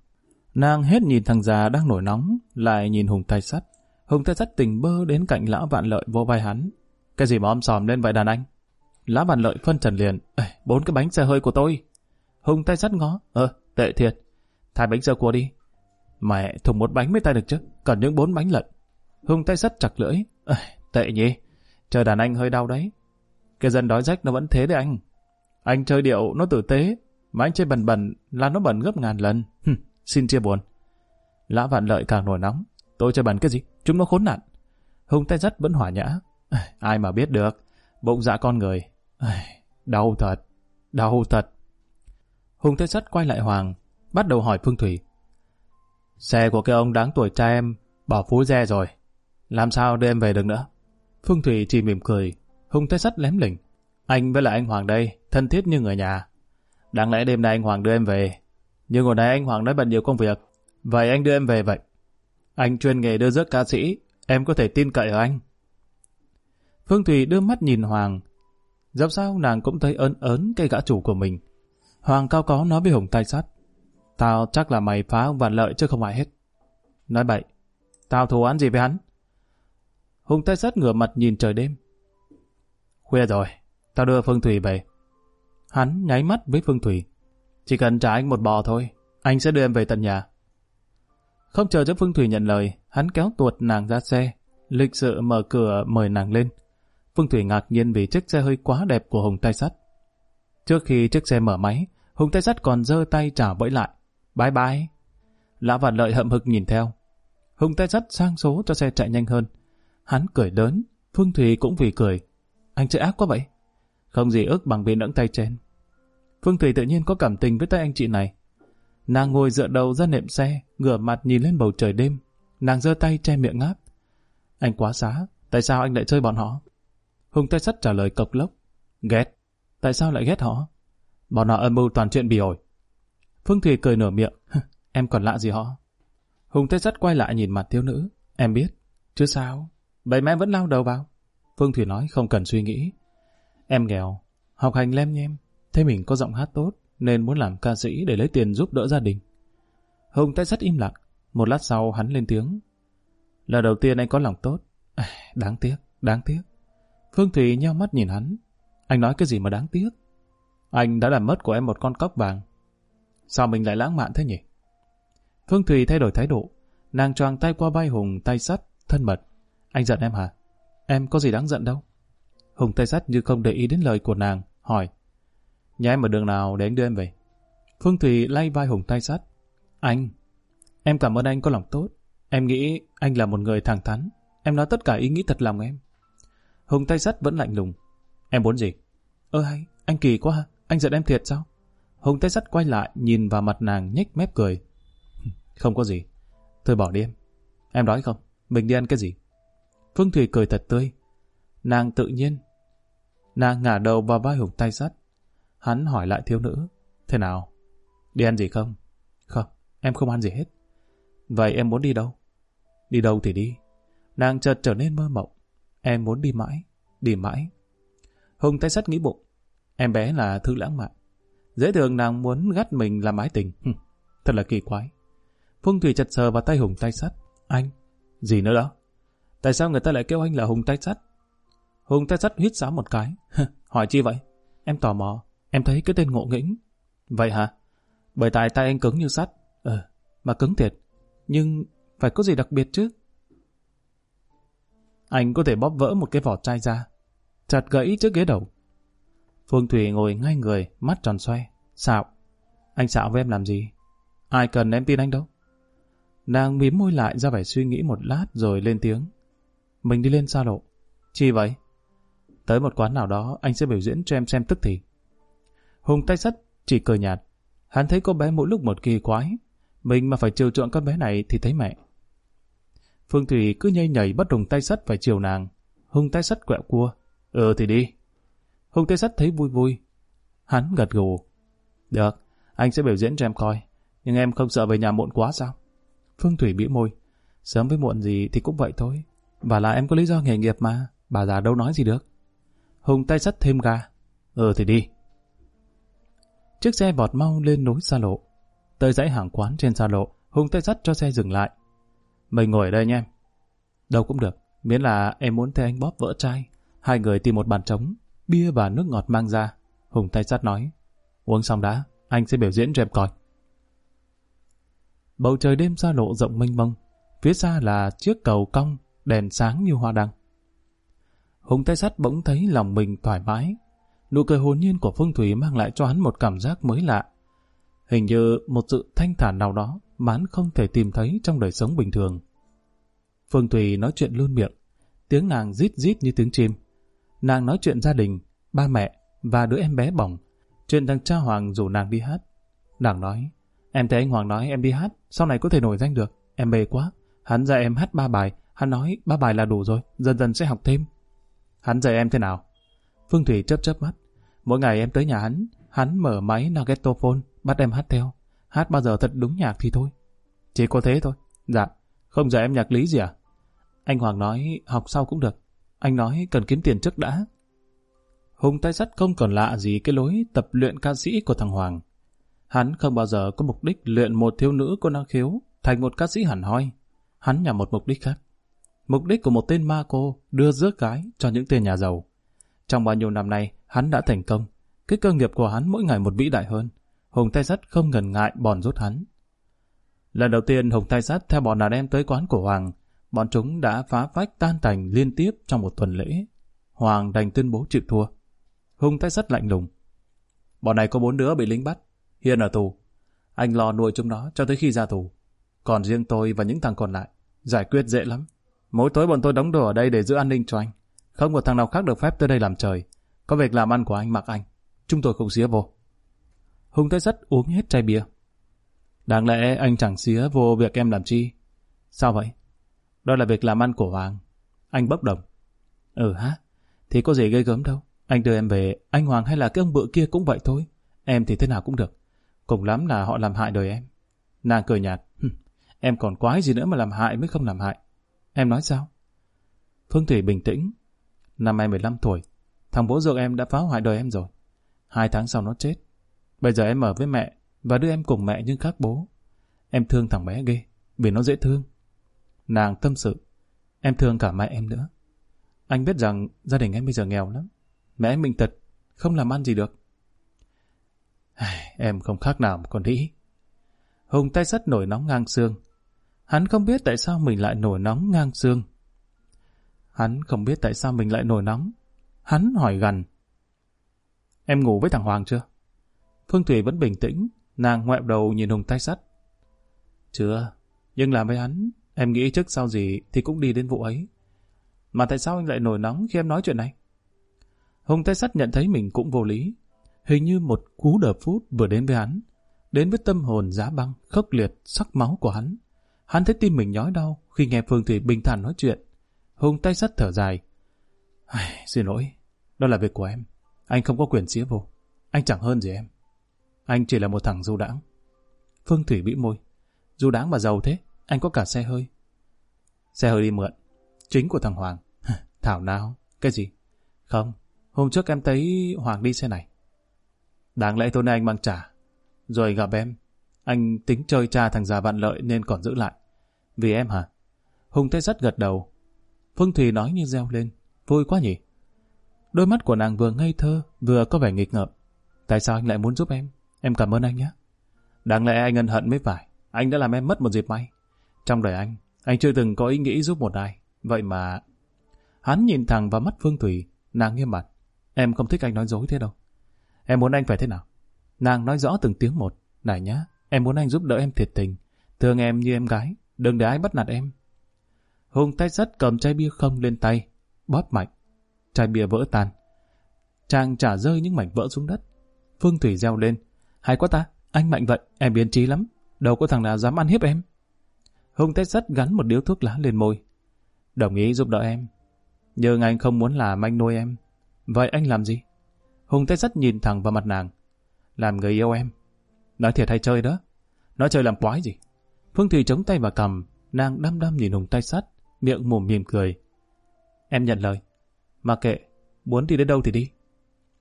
Nàng hết nhìn thằng già đang nổi nóng, lại nhìn Hùng tay sắt. Hùng tay sắt tình bơ đến cạnh lão vạn lợi vô vai hắn. Cái gì mà om sòm lên vậy đàn anh? Lá bàn lợi phân trần liền. Bốn cái bánh xe hơi của tôi. Hùng tay sắt ngó. Ờ, tệ thiệt. Thay bánh xe cua đi. Mẹ, thùng một bánh mới tay được chứ. Còn những bốn bánh lận. Hùng tay sắt chặt lưỡi. Ê, tệ nhỉ. trời đàn anh hơi đau đấy. Cái dân đói rách nó vẫn thế đấy anh. Anh chơi điệu nó tử tế. Mà anh chơi bẩn bẩn là nó bẩn gấp ngàn lần. Hừm, xin chia buồn. Lã vạn lợi càng nổi nóng. Tôi chơi bẩn cái gì? Chúng nó khốn nạn. Hùng tay sắt vẫn hỏa nhã. Ai mà biết được. Bụng dạ con người. Đau thật. Đau thật. Hùng Thế Sắt quay lại Hoàng. Bắt đầu hỏi Phương Thủy. Xe của cái ông đáng tuổi cha em bỏ phú re rồi. Làm sao đưa em về được nữa? Phương Thủy chỉ mỉm cười. Hùng Thế Sắt lém lỉnh. Anh với lại anh Hoàng đây, thân thiết như người nhà. Đáng lẽ đêm nay anh Hoàng đưa em về. Nhưng hồi nãy anh Hoàng nói bận nhiều công việc. Vậy anh đưa em về vậy. Anh chuyên nghề đưa rước ca sĩ. Em có thể tin cậy ở anh. Phương Thủy đưa mắt nhìn Hoàng. Dẫu sao nàng cũng thấy ớn ớn cây gã chủ của mình. Hoàng cao có nói với Hùng tay sắt. Tao chắc là mày phá ông vạn lợi chứ không ai hết. Nói bậy. Tao thù án gì với hắn? Hùng tay sắt ngửa mặt nhìn trời đêm. Khuya rồi. Tao đưa Phương Thủy về. Hắn nháy mắt với Phương Thủy. Chỉ cần trả anh một bò thôi. Anh sẽ đưa em về tận nhà. Không chờ cho Phương Thủy nhận lời, hắn kéo tuột nàng ra xe, lịch sự mở cửa mời nàng lên. Phương Thủy ngạc nhiên vì chiếc xe hơi quá đẹp của Hùng Tay Sắt. Trước khi chiếc xe mở máy, Hùng Tay Sắt còn giơ tay chào bẫy lại. Bye bye. Lã Vạn Lợi hậm hực nhìn theo. Hùng Tay Sắt sang số cho xe chạy nhanh hơn. Hắn cười lớn, Phương Thủy cũng vì cười. Anh chơi ác quá vậy. Không gì ước bằng vì nẫng tay trên. Phương Thủy tự nhiên có cảm tình với tay anh chị này. Nàng ngồi dựa đầu ra nệm xe, ngửa mặt nhìn lên bầu trời đêm. Nàng giơ tay che miệng ngáp. Anh quá xá, tại sao anh lại chơi bọn họ? Hùng tay sắt trả lời cộc lốc. Ghét. Tại sao lại ghét họ? Bọn họ âm mưu toàn chuyện bỉ ổi. Phương Thùy cười nở miệng. <laughs> em còn lạ gì họ? Hùng tay sắt quay lại nhìn mặt thiếu nữ. Em biết. Chứ sao? Vậy mà em vẫn lao đầu vào. Phương Thủy nói không cần suy nghĩ. Em nghèo, học hành lem nhem, Thế mình có giọng hát tốt, nên muốn làm ca sĩ để lấy tiền giúp đỡ gia đình. Hùng tay sắt im lặng, một lát sau hắn lên tiếng. Là đầu tiên anh có lòng tốt. À, <sighs> đáng tiếc, đáng tiếc. Phương Thị nheo mắt nhìn hắn. Anh nói cái gì mà đáng tiếc? Anh đã làm mất của em một con cóc vàng. Sao mình lại lãng mạn thế nhỉ? Phương Thùy thay đổi thái độ. Nàng choàng tay qua vai Hùng tay sắt, thân mật. Anh giận em hả? Em có gì đáng giận đâu. Hùng tay sắt như không để ý đến lời của nàng, hỏi. Nhà em ở đường nào để anh đưa em về? Phương Thùy lay vai Hùng tay sắt. Anh, em cảm ơn anh có lòng tốt. Em nghĩ anh là một người thẳng thắn. Em nói tất cả ý nghĩ thật lòng em. Hùng tay sắt vẫn lạnh lùng. Em muốn gì? Ơ hay, anh kỳ quá, anh giận em thiệt sao? Hùng tay sắt quay lại, nhìn vào mặt nàng nhếch mép cười. <laughs> Không có gì. Thôi bỏ đi em. Em đói không? Mình đi ăn cái gì? Phương Thủy cười thật tươi. Nàng tự nhiên. Nàng ngả đầu vào vai Hùng tay sắt. Hắn hỏi lại thiếu nữ. Thế nào? Đi ăn gì không? Không, em không ăn gì hết. Vậy em muốn đi đâu? Đi đâu thì đi. Nàng chợt trở nên mơ mộng. Em muốn đi mãi, đi mãi. Hùng tay sắt nghĩ bụng. Em bé là thứ lãng mạn. Dễ thường nàng muốn gắt mình làm mái tình. Thật là kỳ quái. Phương Thủy chật sờ vào tay Hùng tay sắt. Anh? Gì nữa đó? Tại sao người ta lại kêu anh là Hùng tay sắt? Hùng tay sắt hít sáo một cái. Hỏi chi vậy? Em tò mò. Em thấy cái tên ngộ nghĩnh. Vậy hả? Bởi tại tay anh cứng như sắt. Ờ, mà cứng thiệt. Nhưng phải có gì đặc biệt chứ? Anh có thể bóp vỡ một cái vỏ chai ra. Chặt gãy trước ghế đầu. Phương Thủy ngồi ngay người, mắt tròn xoe. Xạo. Anh xạo với em làm gì? Ai cần em tin anh đâu. Nàng mím môi lại ra vẻ suy nghĩ một lát rồi lên tiếng. Mình đi lên xa lộ. Chi vậy? Tới một quán nào đó anh sẽ biểu diễn cho em xem tức thì. Hùng tay sắt chỉ cười nhạt. Hắn thấy cô bé mỗi lúc một kỳ quái. Mình mà phải chiều chuộng con bé này thì thấy mẹ. Phương Thủy cứ nhây nhảy bắt Hùng tay sắt phải chiều nàng. Hùng tay sắt quẹo cua. Ừ thì đi. Hùng tay sắt thấy vui vui. Hắn gật gù. Được, anh sẽ biểu diễn cho em coi. Nhưng em không sợ về nhà muộn quá sao? Phương Thủy bĩu môi. Sớm với muộn gì thì cũng vậy thôi. Và là em có lý do nghề nghiệp mà. Bà già đâu nói gì được. Hùng tay sắt thêm ga. Ừ thì đi. Chiếc xe vọt mau lên núi xa lộ. Tới dãy hàng quán trên xa lộ, Hùng tay sắt cho xe dừng lại. Mình ngồi ở đây nha em. Đâu cũng được, miễn là em muốn thấy anh bóp vỡ chai. Hai người tìm một bàn trống, bia và nước ngọt mang ra. Hùng tay sắt nói, uống xong đã, anh sẽ biểu diễn cho em coi. Bầu trời đêm xa lộ rộng mênh mông, phía xa là chiếc cầu cong, đèn sáng như hoa đăng. Hùng tay sắt bỗng thấy lòng mình thoải mái. Nụ cười hồn nhiên của Phương Thủy mang lại cho hắn một cảm giác mới lạ. Hình như một sự thanh thản nào đó mãn không thể tìm thấy trong đời sống bình thường. Phương Thủy nói chuyện luôn miệng, tiếng nàng rít rít như tiếng chim. Nàng nói chuyện gia đình, ba mẹ và đứa em bé bỏng, chuyện thằng cha Hoàng rủ nàng đi hát. Nàng nói, em thấy anh Hoàng nói em đi hát, sau này có thể nổi danh được, em mê quá. Hắn dạy em hát ba bài, hắn nói ba bài là đủ rồi, dần dần sẽ học thêm. Hắn dạy em thế nào? Phương Thủy chớp chớp mắt. Mỗi ngày em tới nhà hắn, hắn mở máy Nagetophone, bắt em hát theo. Hát bao giờ thật đúng nhạc thì thôi. Chỉ có thế thôi. Dạ, không dạy em nhạc lý gì à? Anh Hoàng nói học sau cũng được. Anh nói cần kiếm tiền trước đã. Hùng tay sắt không còn lạ gì cái lối tập luyện ca sĩ của thằng Hoàng. Hắn không bao giờ có mục đích luyện một thiếu nữ có năng khiếu thành một ca sĩ hẳn hoi. Hắn nhằm một mục đích khác. Mục đích của một tên ma cô đưa rước gái cho những tên nhà giàu. Trong bao nhiêu năm nay, hắn đã thành công. Cái cơ nghiệp của hắn mỗi ngày một vĩ đại hơn. Hùng tay sắt không ngần ngại bòn rút hắn. Lần đầu tiên Hùng tay sắt theo bọn đàn em tới quán của Hoàng, bọn chúng đã phá phách tan tành liên tiếp trong một tuần lễ. Hoàng đành tuyên bố chịu thua. Hùng tay sắt lạnh lùng. Bọn này có bốn đứa bị lính bắt, hiện ở tù. Anh lo nuôi chúng nó cho tới khi ra tù. Còn riêng tôi và những thằng còn lại, giải quyết dễ lắm. Mỗi tối bọn tôi đóng đồ ở đây để giữ an ninh cho anh. Không một thằng nào khác được phép tới đây làm trời. Có việc làm ăn của anh mặc anh. Chúng tôi không xía vô. Hùng tới Sắt uống hết chai bia. Đáng lẽ anh chẳng xía vô việc em làm chi. Sao vậy? Đó là việc làm ăn của Hoàng. Anh bốc đồng. Ừ hả? Thì có gì gây gớm đâu. Anh đưa em về, anh Hoàng hay là cái ông bự kia cũng vậy thôi. Em thì thế nào cũng được. Cùng lắm là họ làm hại đời em. Nàng cười nhạt. Em còn quái gì nữa mà làm hại mới không làm hại. Em nói sao? Phương Thủy bình tĩnh. Năm em 15 tuổi, thằng bố dượng em đã phá hoại đời em rồi. Hai tháng sau nó chết. Bây giờ em ở với mẹ và đưa em cùng mẹ nhưng khác bố. Em thương thằng bé ghê, vì nó dễ thương. Nàng tâm sự, em thương cả mẹ em nữa. Anh biết rằng gia đình em bây giờ nghèo lắm. Mẹ em bệnh tật, không làm ăn gì được. Em không khác nào một con đĩ. Hùng tay sắt nổi nóng ngang xương. Hắn không biết tại sao mình lại nổi nóng ngang xương. Hắn không biết tại sao mình lại nổi nóng. Hắn hỏi gần. Em ngủ với thằng Hoàng chưa? Phương Thủy vẫn bình tĩnh, nàng ngoẹo đầu nhìn Hùng tay sắt. Chưa, nhưng làm với hắn, em nghĩ trước sau gì thì cũng đi đến vụ ấy. Mà tại sao anh lại nổi nóng khi em nói chuyện này? Hùng tay sắt nhận thấy mình cũng vô lý. Hình như một cú đợp phút vừa đến với hắn. Đến với tâm hồn giá băng, khốc liệt, sắc máu của hắn. Hắn thấy tim mình nhói đau khi nghe Phương Thủy bình thản nói chuyện. Hùng tay sắt thở dài. Xin lỗi, đó là việc của em. Anh không có quyền xía vô. Anh chẳng hơn gì em. Anh chỉ là một thằng du đãng. Phương Thủy bĩu môi. Du đãng mà giàu thế, anh có cả xe hơi. Xe hơi đi mượn. Chính của thằng Hoàng. <laughs> Thảo nào? Cái gì? Không, hôm trước em thấy Hoàng đi xe này. Đáng lẽ tối nay anh mang trả. Rồi gặp em. Anh tính chơi cha thằng già vạn lợi nên còn giữ lại. Vì em hả? Hùng thấy rất gật đầu. Phương Thùy nói như reo lên. Vui quá nhỉ? Đôi mắt của nàng vừa ngây thơ, vừa có vẻ nghịch ngợm. Tại sao anh lại muốn giúp em? Em cảm ơn anh nhé. Đáng lẽ anh ân hận mới phải. Anh đã làm em mất một dịp may. Trong đời anh, anh chưa từng có ý nghĩ giúp một ai. Vậy mà... Hắn nhìn thẳng vào mắt Phương Thủy, nàng nghiêm mặt. Em không thích anh nói dối thế đâu. Em muốn anh phải thế nào? Nàng nói rõ từng tiếng một. Này nhá, em muốn anh giúp đỡ em thiệt tình. Thương em như em gái, đừng để ai bắt nạt em. Hùng tay sắt cầm chai bia không lên tay, bóp mạnh. Chai bia vỡ tan. Chàng trả rơi những mảnh vỡ xuống đất. Phương Thủy reo lên. Hay quá ta, anh mạnh vậy, em biến trí lắm. Đâu có thằng nào dám ăn hiếp em. Hùng tết sắt gắn một điếu thuốc lá lên môi. Đồng ý giúp đỡ em. Nhưng anh không muốn làm anh nuôi em. Vậy anh làm gì? Hùng tết sắt nhìn thẳng vào mặt nàng. Làm người yêu em. Nói thiệt hay chơi đó. Nói chơi làm quái gì. Phương Thủy chống tay vào cầm, nàng đăm đăm nhìn Hùng tay sắt, miệng mồm mỉm cười. Em nhận lời. Mà kệ, muốn đi đến đâu thì đi.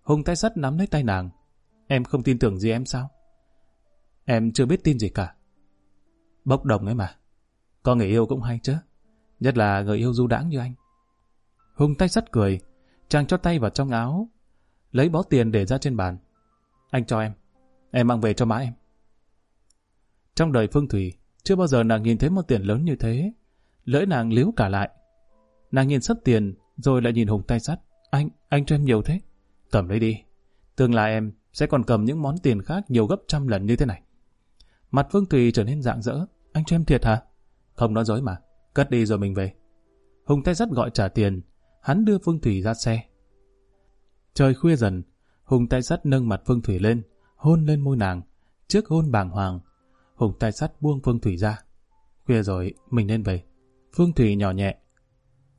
Hùng tay sắt nắm lấy tay nàng. Em không tin tưởng gì em sao? Em chưa biết tin gì cả. Bốc đồng ấy mà. Có người yêu cũng hay chứ. Nhất là người yêu du đãng như anh. Hùng tay sắt cười. Chàng cho tay vào trong áo. Lấy bó tiền để ra trên bàn. Anh cho em. Em mang về cho má em. Trong đời Phương Thủy, chưa bao giờ nàng nhìn thấy một tiền lớn như thế. Lưỡi nàng liếu cả lại. Nàng nhìn sắt tiền, rồi lại nhìn Hùng tay sắt. Anh, anh cho em nhiều thế. Cầm lấy đi. Tương lai em sẽ còn cầm những món tiền khác nhiều gấp trăm lần như thế này. Mặt Phương Thùy trở nên rạng rỡ. Anh cho em thiệt hả? Không nói dối mà. Cất đi rồi mình về. Hùng tay sắt gọi trả tiền. Hắn đưa Phương Thủy ra xe. Trời khuya dần. Hùng tay sắt nâng mặt Phương Thủy lên. Hôn lên môi nàng. Trước hôn bàng hoàng. Hùng tay sắt buông Phương Thủy ra. Khuya rồi, mình nên về. Phương Thủy nhỏ nhẹ.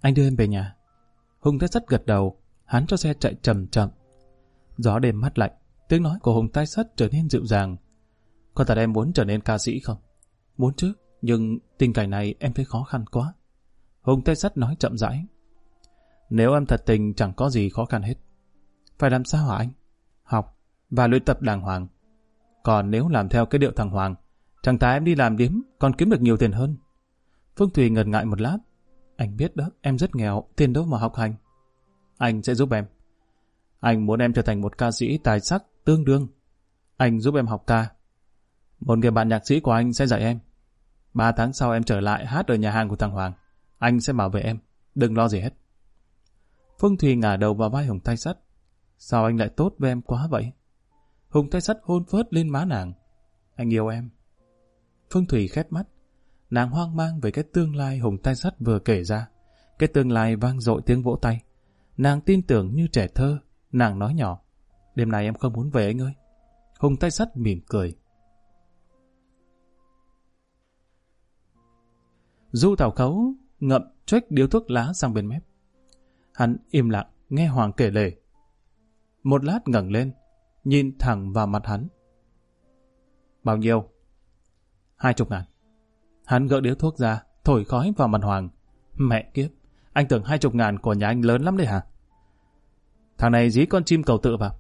Anh đưa em về nhà. Hùng tay sắt gật đầu. Hắn cho xe chạy chậm chậm. Gió đêm mát lạnh. Tiếng nói của Hùng tay sắt trở nên dịu dàng. Có thật em muốn trở nên ca sĩ không? Muốn chứ, nhưng tình cảnh này em thấy khó khăn quá. Hùng tay sắt nói chậm rãi. Nếu em thật tình chẳng có gì khó khăn hết. Phải làm sao hả anh? Học và luyện tập đàng hoàng. Còn nếu làm theo cái điệu thằng Hoàng, chẳng thà em đi làm điếm còn kiếm được nhiều tiền hơn. Phương Thùy ngần ngại một lát. Anh biết đó, em rất nghèo, tiền đâu mà học hành. Anh sẽ giúp em. Anh muốn em trở thành một ca sĩ tài sắc, tương đương. Anh giúp em học ca, một người bạn nhạc sĩ của anh sẽ dạy em. Ba tháng sau em trở lại hát ở nhà hàng của thằng Hoàng. Anh sẽ bảo vệ em. Đừng lo gì hết. Phương Thùy ngả đầu vào vai Hùng tay sắt. Sao anh lại tốt với em quá vậy? Hùng tay sắt hôn phớt lên má nàng. Anh yêu em. Phương Thủy khép mắt. Nàng hoang mang về cái tương lai Hùng tay sắt vừa kể ra. Cái tương lai vang dội tiếng vỗ tay. Nàng tin tưởng như trẻ thơ. Nàng nói nhỏ. Đêm nay em không muốn về anh ơi. Hùng tay sắt mỉm cười. Du Thảo Khấu ngậm chuếch điếu thuốc lá sang bên mép. Hắn im lặng nghe Hoàng kể lể. Một lát ngẩng lên, nhìn thẳng vào mặt hắn. Bao nhiêu? Hai chục ngàn. Hắn gỡ điếu thuốc ra, thổi khói vào mặt Hoàng. Mẹ kiếp, anh tưởng hai chục ngàn của nhà anh lớn lắm đấy hả? Thằng này dí con chim cầu tự vào.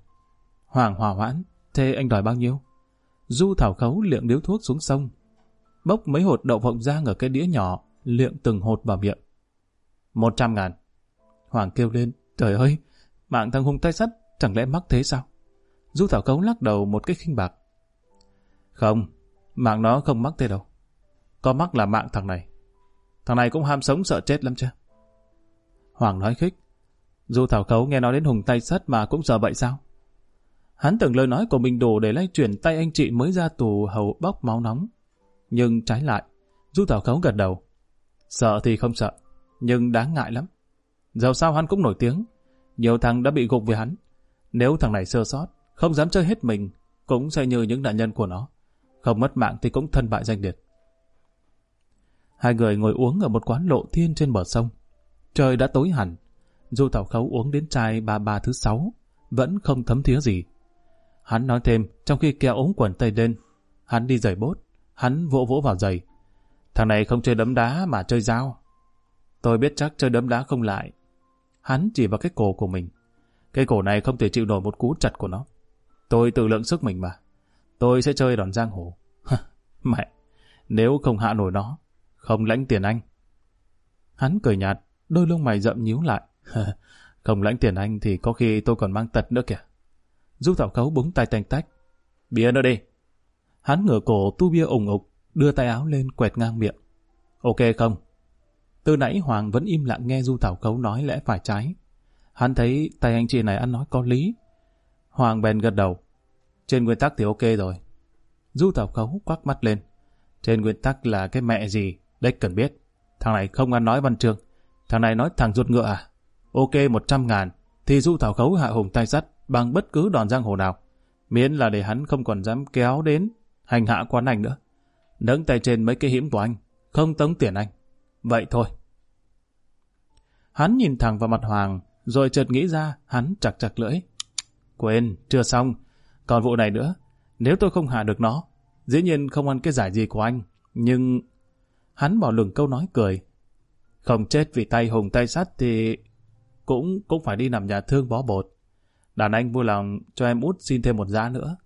Hoàng hòa hoãn, thế anh đòi bao nhiêu? Du thảo khấu liệng điếu thuốc xuống sông. Bốc mấy hột đậu phộng rang ở cái đĩa nhỏ, liệng từng hột vào miệng. Một trăm ngàn. Hoàng kêu lên, trời ơi, mạng thằng hung tay sắt chẳng lẽ mắc thế sao? Du thảo khấu lắc đầu một cái khinh bạc. Không, mạng nó không mắc thế đâu. Có mắc là mạng thằng này. Thằng này cũng ham sống sợ chết lắm chứ. Hoàng nói khích. Du thảo khấu nghe nói đến hùng tay sắt mà cũng sợ vậy sao? Hắn tưởng lời nói của mình đủ để lay chuyển tay anh chị mới ra tù hầu bóc máu nóng. Nhưng trái lại, Du Thảo Khấu gật đầu. Sợ thì không sợ, nhưng đáng ngại lắm. Dẫu sao hắn cũng nổi tiếng, nhiều thằng đã bị gục với hắn. Nếu thằng này sơ sót, không dám chơi hết mình, cũng sẽ như những nạn nhân của nó. Không mất mạng thì cũng thân bại danh liệt. Hai người ngồi uống ở một quán lộ thiên trên bờ sông. Trời đã tối hẳn. Du Thảo Khấu uống đến chai ba ba thứ sáu, vẫn không thấm thía gì. Hắn nói thêm, trong khi kéo ống quần tây lên, hắn đi giày bốt, hắn vỗ vỗ vào giày. Thằng này không chơi đấm đá mà chơi dao. Tôi biết chắc chơi đấm đá không lại. Hắn chỉ vào cái cổ của mình. Cái cổ này không thể chịu nổi một cú chặt của nó. Tôi tự lượng sức mình mà. Tôi sẽ chơi đòn giang hồ. <laughs> Mẹ, nếu không hạ nổi nó, không lãnh tiền anh. Hắn cười nhạt, đôi lông mày rậm nhíu lại. không lãnh tiền anh thì có khi tôi còn mang tật nữa kìa. Du Thảo Khấu búng tay tanh tách. Bia nó đi. Hắn ngửa cổ tu bia ủng ục, đưa tay áo lên quẹt ngang miệng. Ok không? Từ nãy Hoàng vẫn im lặng nghe Du Thảo Khấu nói lẽ phải trái. Hắn thấy tay anh chị này ăn nói có lý. Hoàng bèn gật đầu. Trên nguyên tắc thì ok rồi. Du Thảo Khấu quắc mắt lên. Trên nguyên tắc là cái mẹ gì, đấy cần biết. Thằng này không ăn nói văn chương. Thằng này nói thằng ruột ngựa à? Ok 100 ngàn, thì Du Thảo Khấu hạ hùng tay sắt bằng bất cứ đòn giang hồ nào, miễn là để hắn không còn dám kéo đến hành hạ quán anh nữa. Nâng tay trên mấy cái hiểm của anh, không tống tiền anh. Vậy thôi. Hắn nhìn thẳng vào mặt Hoàng, rồi chợt nghĩ ra hắn chặt chặt lưỡi. Quên, chưa xong. Còn vụ này nữa, nếu tôi không hạ được nó, dĩ nhiên không ăn cái giải gì của anh. Nhưng... Hắn bỏ lửng câu nói cười. Không chết vì tay hùng tay sắt thì cũng cũng phải đi nằm nhà thương bó bột. Đàn anh vui lòng cho em út xin thêm một giá nữa.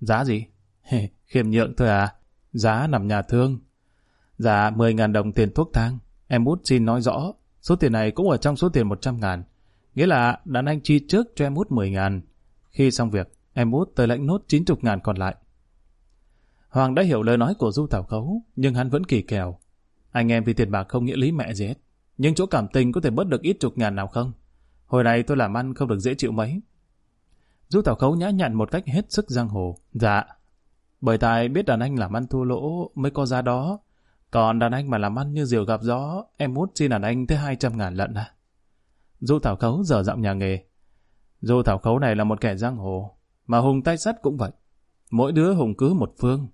Giá gì? <laughs> Khiêm nhượng thôi à? Giá nằm nhà thương. Dạ 10.000 đồng tiền thuốc thang. Em út xin nói rõ. Số tiền này cũng ở trong số tiền 100 ngàn. Nghĩa là đàn anh chi trước cho em út 10 ngàn. Khi xong việc, em út tới lãnh nốt 90 ngàn còn lại. Hoàng đã hiểu lời nói của Du Thảo Khấu, nhưng hắn vẫn kỳ kèo. Anh em vì tiền bạc không nghĩa lý mẹ gì hết. Nhưng chỗ cảm tình có thể bớt được ít chục ngàn nào không? Hồi này tôi làm ăn không được dễ chịu mấy. Du Tảo Khấu nhã nhặn một cách hết sức giang hồ. Dạ. Bởi tại biết đàn anh làm ăn thua lỗ mới có giá đó. Còn đàn anh mà làm ăn như diều gặp gió, em út xin đàn anh tới 200 ngàn lận à. Du Thảo Khấu dở giọng nhà nghề. Du Thảo Khấu này là một kẻ giang hồ, mà Hùng tay sắt cũng vậy. Mỗi đứa Hùng cứ một phương.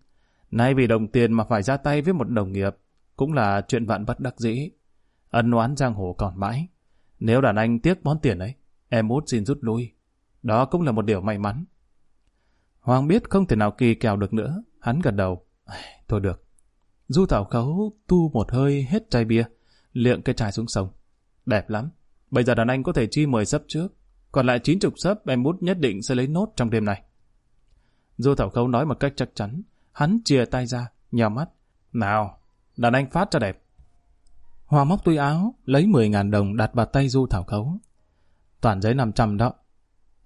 Nay vì đồng tiền mà phải ra tay với một đồng nghiệp, cũng là chuyện vạn bất đắc dĩ. Ân oán giang hồ còn mãi. Nếu đàn anh tiếc món tiền ấy, em út xin rút lui. Đó cũng là một điều may mắn. Hoàng biết không thể nào kỳ kèo được nữa. Hắn gật đầu. Thôi được. Du Thảo Khấu tu một hơi hết chai bia, liệng cái chai xuống sông. Đẹp lắm. Bây giờ đàn anh có thể chi 10 sấp trước. Còn lại 90 sấp em bút nhất định sẽ lấy nốt trong đêm này. Du Thảo Khấu nói một cách chắc chắn. Hắn chia tay ra, nhào mắt. Nào, đàn anh phát cho đẹp. Hoàng móc túi áo, lấy 10.000 đồng đặt vào tay Du Thảo Khấu. Toàn giấy 500 đó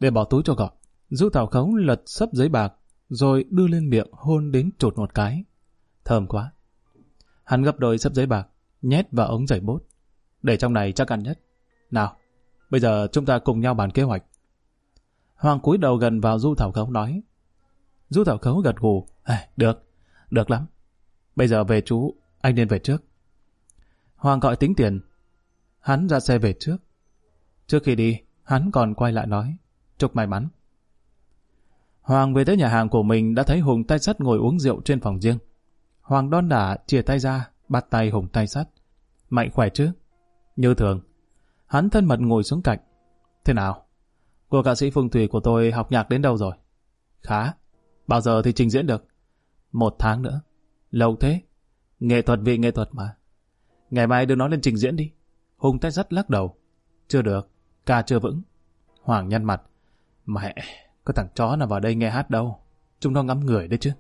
để bỏ túi cho gọn. Du Thảo Khấu lật sấp giấy bạc, rồi đưa lên miệng hôn đến trột một cái. Thơm quá. Hắn gấp đôi sấp giấy bạc, nhét vào ống giày bốt. Để trong này chắc ăn nhất. Nào, bây giờ chúng ta cùng nhau bàn kế hoạch. Hoàng cúi đầu gần vào Du Thảo Khấu nói. Du Thảo Khấu gật gù. À, được, được lắm. Bây giờ về chú, anh nên về trước. Hoàng gọi tính tiền. Hắn ra xe về trước. Trước khi đi, hắn còn quay lại nói. Chúc may mắn. Hoàng về tới nhà hàng của mình đã thấy Hùng tay sắt ngồi uống rượu trên phòng riêng. Hoàng đon đả chia tay ra, bắt tay Hùng tay sắt. Mạnh khỏe chứ? Như thường. Hắn thân mật ngồi xuống cạnh. Thế nào? Cô ca sĩ Phương Thủy của tôi học nhạc đến đâu rồi? Khá. Bao giờ thì trình diễn được? Một tháng nữa. Lâu thế. Nghệ thuật vị nghệ thuật mà. Ngày mai đưa nó lên trình diễn đi. Hùng tay sắt lắc đầu. Chưa được, ca chưa vững. Hoàng nhăn mặt. Mẹ, có thằng chó nào vào đây nghe hát đâu. Chúng nó ngắm người đấy chứ.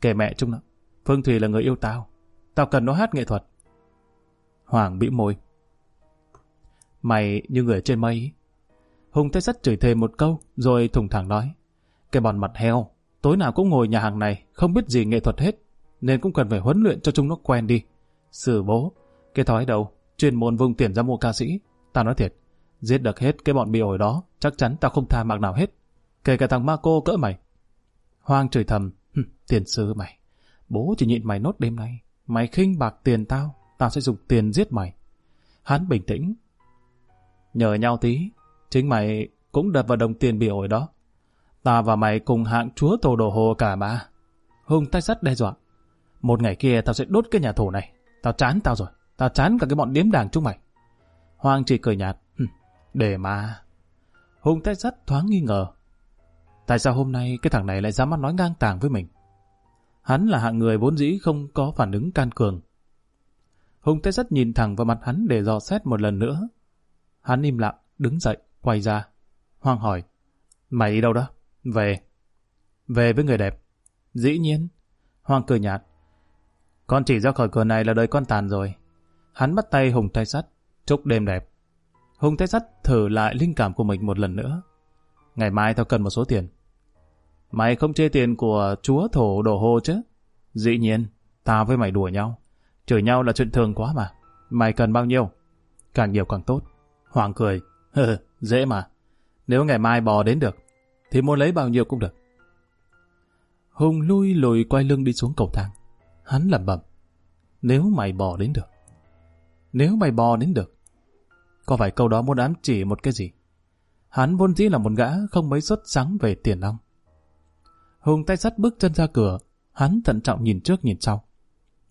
Kể mẹ chúng nó. Phương Thùy là người yêu tao. Tao cần nó hát nghệ thuật. Hoàng bĩu môi. Mày như người trên mây. Hùng tay sắt chửi thề một câu, rồi thùng thẳng nói. Cái bọn mặt heo, tối nào cũng ngồi nhà hàng này, không biết gì nghệ thuật hết, nên cũng cần phải huấn luyện cho chúng nó quen đi. Sử bố, cái thói đầu, chuyên môn vung tiền ra mua ca sĩ. Tao nói thiệt, giết được hết cái bọn bị ổi đó, chắc chắn tao không tha mạng nào hết. Kể cả thằng ma cô cỡ mày. Hoang chửi thầm, tiền sư mày. Bố chỉ nhịn mày nốt đêm nay. Mày khinh bạc tiền tao, tao sẽ dùng tiền giết mày. Hắn bình tĩnh. Nhờ nhau tí, chính mày cũng đập vào đồng tiền bị ổi đó. Ta và mày cùng hạng chúa tổ đồ hồ cả ba. Hùng tay sắt đe dọa. Một ngày kia tao sẽ đốt cái nhà thổ này. Tao chán tao rồi. Tao chán cả cái bọn điếm đàng chúng mày. Hoàng chỉ cười nhạt. Để mà... Hùng tay sắt thoáng nghi ngờ. Tại sao hôm nay cái thằng này lại dám ăn nói ngang tàng với mình? Hắn là hạng người vốn dĩ không có phản ứng can cường. Hùng tay sắt nhìn thẳng vào mặt hắn để dò xét một lần nữa. Hắn im lặng, đứng dậy, quay ra. Hoàng hỏi. Mày đi đâu đó? Về. Về với người đẹp. Dĩ nhiên. Hoàng cười nhạt. Con chỉ ra khỏi cửa này là đời con tàn rồi. Hắn bắt tay Hùng tay sắt. Chúc đêm đẹp. Hùng tay sắt thử lại linh cảm của mình một lần nữa. Ngày mai tao cần một số tiền. Mày không chê tiền của chúa thổ đồ hô chứ? Dĩ nhiên, tao với mày đùa nhau. Chửi nhau là chuyện thường quá mà. Mày cần bao nhiêu? Càng nhiều càng tốt. Hoàng cười. Hừ, dễ mà. Nếu ngày mai bò đến được, thì muốn lấy bao nhiêu cũng được. Hùng lui lùi quay lưng đi xuống cầu thang. Hắn lẩm bẩm. Nếu mày bò đến được. Nếu mày bò đến được. Có phải câu đó muốn ám chỉ một cái gì? Hắn vốn dĩ là một gã không mấy xuất sáng về tiền nong. Hùng tay sắt bước chân ra cửa, hắn thận trọng nhìn trước nhìn sau.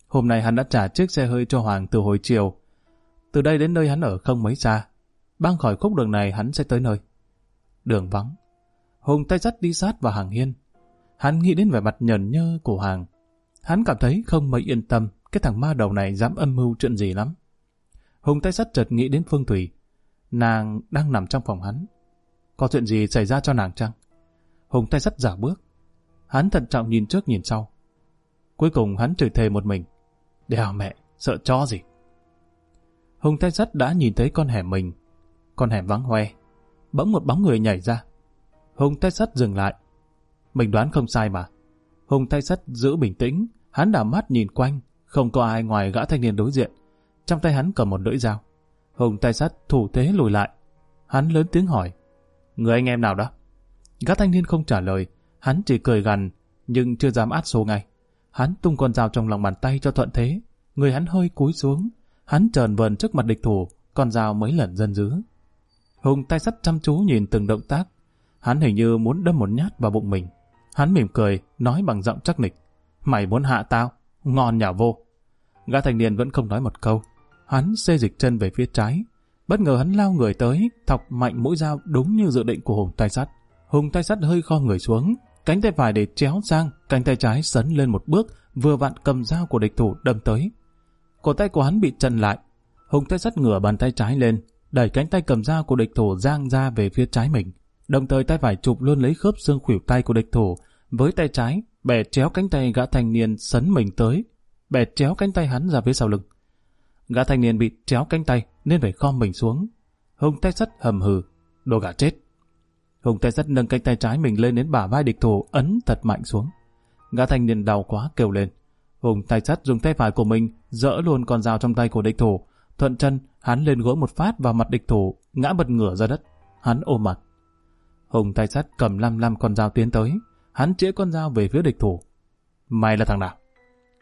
Hôm nay hắn đã trả chiếc xe hơi cho Hoàng từ hồi chiều. Từ đây đến nơi hắn ở không mấy xa. Băng khỏi khúc đường này hắn sẽ tới nơi. Đường vắng. Hùng tay sắt đi sát vào hàng hiên. Hắn nghĩ đến vẻ mặt nhờn nhơ của hàng. Hắn cảm thấy không mấy yên tâm cái thằng ma đầu này dám âm mưu chuyện gì lắm. Hùng tay sắt chợt nghĩ đến Phương Thủy. Nàng đang nằm trong phòng hắn. Có chuyện gì xảy ra cho nàng chăng? Hùng tay sắt giả bước. Hắn thận trọng nhìn trước nhìn sau. Cuối cùng hắn chửi thề một mình. Đèo mẹ, sợ chó gì? Hùng tay sắt đã nhìn thấy con hẻm mình. Con hẻm vắng hoe. Bỗng một bóng người nhảy ra. Hùng tay sắt dừng lại. Mình đoán không sai mà. Hùng tay sắt giữ bình tĩnh. Hắn đảo mắt nhìn quanh. Không có ai ngoài gã thanh niên đối diện. Trong tay hắn cầm một lưỡi dao. Hùng tay sắt thủ thế lùi lại. Hắn lớn tiếng hỏi. Người anh em nào đó? Gã thanh niên không trả lời. Hắn chỉ cười gằn, nhưng chưa dám át số ngay. Hắn tung con dao trong lòng bàn tay cho thuận thế. Người hắn hơi cúi xuống. Hắn trờn vờn trước mặt địch thủ, con dao mấy lần dân dứ. Hùng tay sắt chăm chú nhìn từng động tác. Hắn hình như muốn đâm một nhát vào bụng mình. Hắn mỉm cười, nói bằng giọng chắc nịch. Mày muốn hạ tao? Ngon nhà vô. Gã thanh niên vẫn không nói một câu. Hắn xê dịch chân về phía trái. Bất ngờ hắn lao người tới, thọc mạnh mũi dao đúng như dự định của Hùng tay sắt. Hùng tay sắt hơi kho người xuống, cánh tay phải để chéo sang, cánh tay trái sấn lên một bước, vừa vặn cầm dao của địch thủ đâm tới. Cổ tay của hắn bị chặn lại. Hùng tay sắt ngửa bàn tay trái lên, đẩy cánh tay cầm dao của địch thủ giang ra về phía trái mình. Đồng thời tay phải chụp luôn lấy khớp xương khuỷu tay của địch thủ, với tay trái bẻ chéo cánh tay gã thanh niên sấn mình tới, bẻ chéo cánh tay hắn ra phía sau lưng. Gã thanh niên bị chéo cánh tay nên phải khom mình xuống. Hùng tay sắt hầm hừ, đồ gà chết. Hùng tay sắt nâng cánh tay trái mình lên đến bả vai địch thủ ấn thật mạnh xuống. Gã thanh niên đau quá kêu lên. Hùng tay sắt dùng tay phải của mình dỡ luôn con dao trong tay của địch thủ. Thuận chân, hắn lên gỗ một phát vào mặt địch thủ, ngã bật ngửa ra đất. Hắn ôm mặt. Hùng tay sắt cầm lăm lăm con dao tiến tới. Hắn chĩa con dao về phía địch thủ. Mày là thằng nào?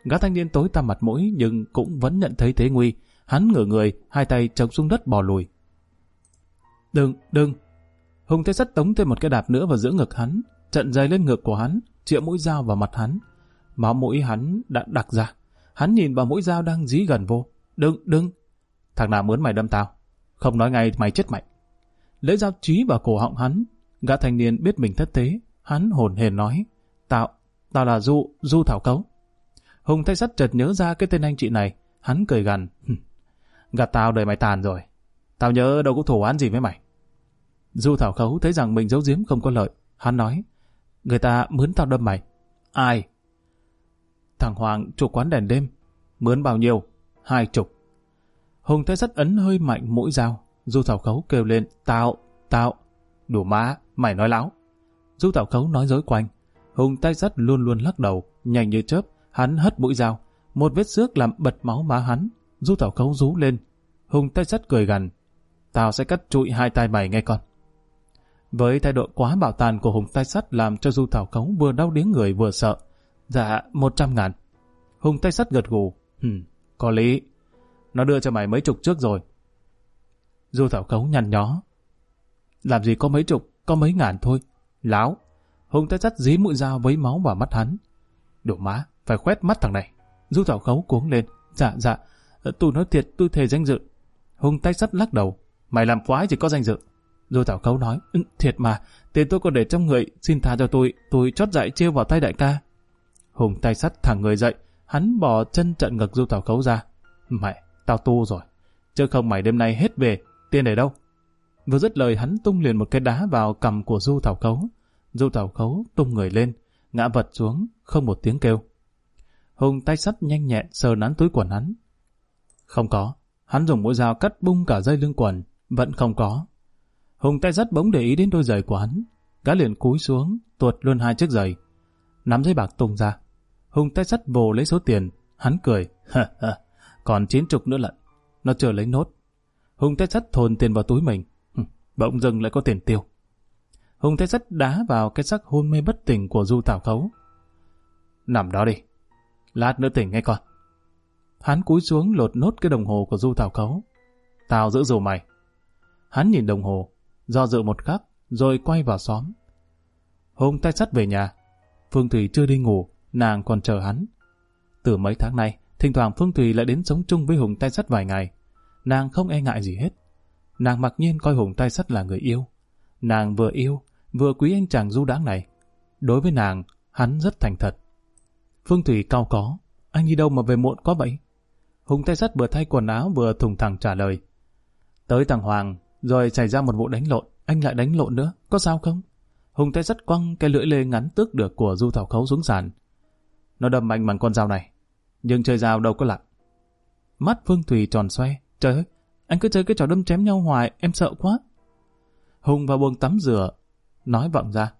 Gã thanh niên tối tăm mặt mũi nhưng cũng vẫn nhận thấy thế nguy. Hắn ngửa người, hai tay chống xuống đất bò lùi. Đừng, đừng. Hùng thế sắt tống thêm một cái đạp nữa vào giữa ngực hắn, trận dày lên ngực của hắn, chĩa mũi dao vào mặt hắn. Máu mũi hắn đã đặc ra. Hắn nhìn vào mũi dao đang dí gần vô. Đừng, đừng. Thằng nào muốn mày đâm tao? Không nói ngay mày chết mạnh. Lấy dao trí vào cổ họng hắn. Gã thanh niên biết mình thất thế. Hắn hồn hề nói. Tao, tao là Du, Du Thảo Cấu. Hùng thay sắt chợt nhớ ra cái tên anh chị này. Hắn cười gằn. Gạt tao đời mày tàn rồi. Tao nhớ đâu có thù oán gì với mày. Du Thảo Khấu thấy rằng mình giấu giếm không có lợi. Hắn nói, người ta mướn tao đâm mày. Ai? Thằng Hoàng chủ quán đèn đêm. Mướn bao nhiêu? Hai chục. Hùng thấy sắt ấn hơi mạnh mũi dao. Du Thảo Khấu kêu lên, tao, tao. Đủ má, mày nói láo. Du Thảo Khấu nói dối quanh. Hùng tay sắt luôn luôn lắc đầu, nhanh như chớp, hắn hất mũi dao. Một vết xước làm bật máu má hắn. Du Thảo Khấu rú lên. Hùng tay sắt cười gằn. Tao sẽ cắt trụi hai tay mày nghe con. Với thái độ quá bảo tàn của Hùng tay sắt làm cho Du Thảo Khấu vừa đau điếng người vừa sợ. Dạ, một trăm ngàn. Hùng tay sắt gật gù. Hừm, có lý. Nó đưa cho mày mấy chục trước rồi. Du Thảo Khấu nhăn nhó. Làm gì có mấy chục, có mấy ngàn thôi. Láo. Hùng tay sắt dí mũi dao với máu vào mắt hắn. Đổ má, phải khoét mắt thằng này. Du Thảo Khấu cuống lên. Dạ, dạ, ờ, tôi nói thiệt, tôi thề danh dự. Hùng tay sắt lắc đầu. Mày làm quái chỉ có danh dự. Du Thảo Khấu nói, thiệt mà, tiền tôi còn để trong người, xin tha cho tôi, tôi chót dại trêu vào tay đại ca. Hùng tay sắt thẳng người dậy, hắn bỏ chân trận ngực Du Thảo Khấu ra. Mẹ, tao tu rồi, chứ không mày đêm nay hết về, tiền để đâu? Vừa dứt lời hắn tung liền một cái đá vào cầm của Du Thảo Khấu. Du Thảo Khấu tung người lên, ngã vật xuống, không một tiếng kêu. Hùng tay sắt nhanh nhẹn sờ nắn túi quần hắn. Không có, hắn dùng mũi dao cắt bung cả dây lưng quần, vẫn không có. Hùng tay sắt bỗng để ý đến đôi giày của hắn, gã liền cúi xuống, tuột luôn hai chiếc giày. Nắm giấy bạc tung ra. Hùng tay sắt vồ lấy số tiền, hắn cười, còn chín chục nữa lận, nó chờ lấy nốt. Hùng tay sắt thồn tiền vào túi mình, bỗng dưng lại có tiền tiêu. Hùng tay sắt đá vào cái sắc hôn mê bất tỉnh của Du Tảo Khấu. Nằm đó đi, lát nữa tỉnh nghe con. Hắn cúi xuống lột nốt cái đồng hồ của Du Thảo Khấu. Tao giữ dù mày. Hắn nhìn đồng hồ, do dự một khắc, rồi quay vào xóm. Hôm tay sắt về nhà, Phương Thủy chưa đi ngủ, nàng còn chờ hắn. Từ mấy tháng nay, thỉnh thoảng Phương Thủy lại đến sống chung với Hùng tay sắt vài ngày. Nàng không e ngại gì hết. Nàng mặc nhiên coi Hùng tay sắt là người yêu. Nàng vừa yêu, vừa quý anh chàng du đáng này. Đối với nàng, hắn rất thành thật. Phương Thủy cao có, anh đi đâu mà về muộn quá vậy? Hùng tay sắt vừa thay quần áo vừa thùng thẳng trả lời. Tới thằng Hoàng, rồi xảy ra một vụ đánh lộn, anh lại đánh lộn nữa, có sao không? Hùng tay sắt quăng cái lưỡi lê ngắn tước được của Du Thảo Khấu xuống sàn. Nó đâm anh bằng con dao này, nhưng chơi dao đâu có lặng. Mắt Phương Thủy tròn xoe, trời ơi, anh cứ chơi cái trò đâm chém nhau hoài, em sợ quá. Hùng vào buồng tắm rửa, nói vọng ra.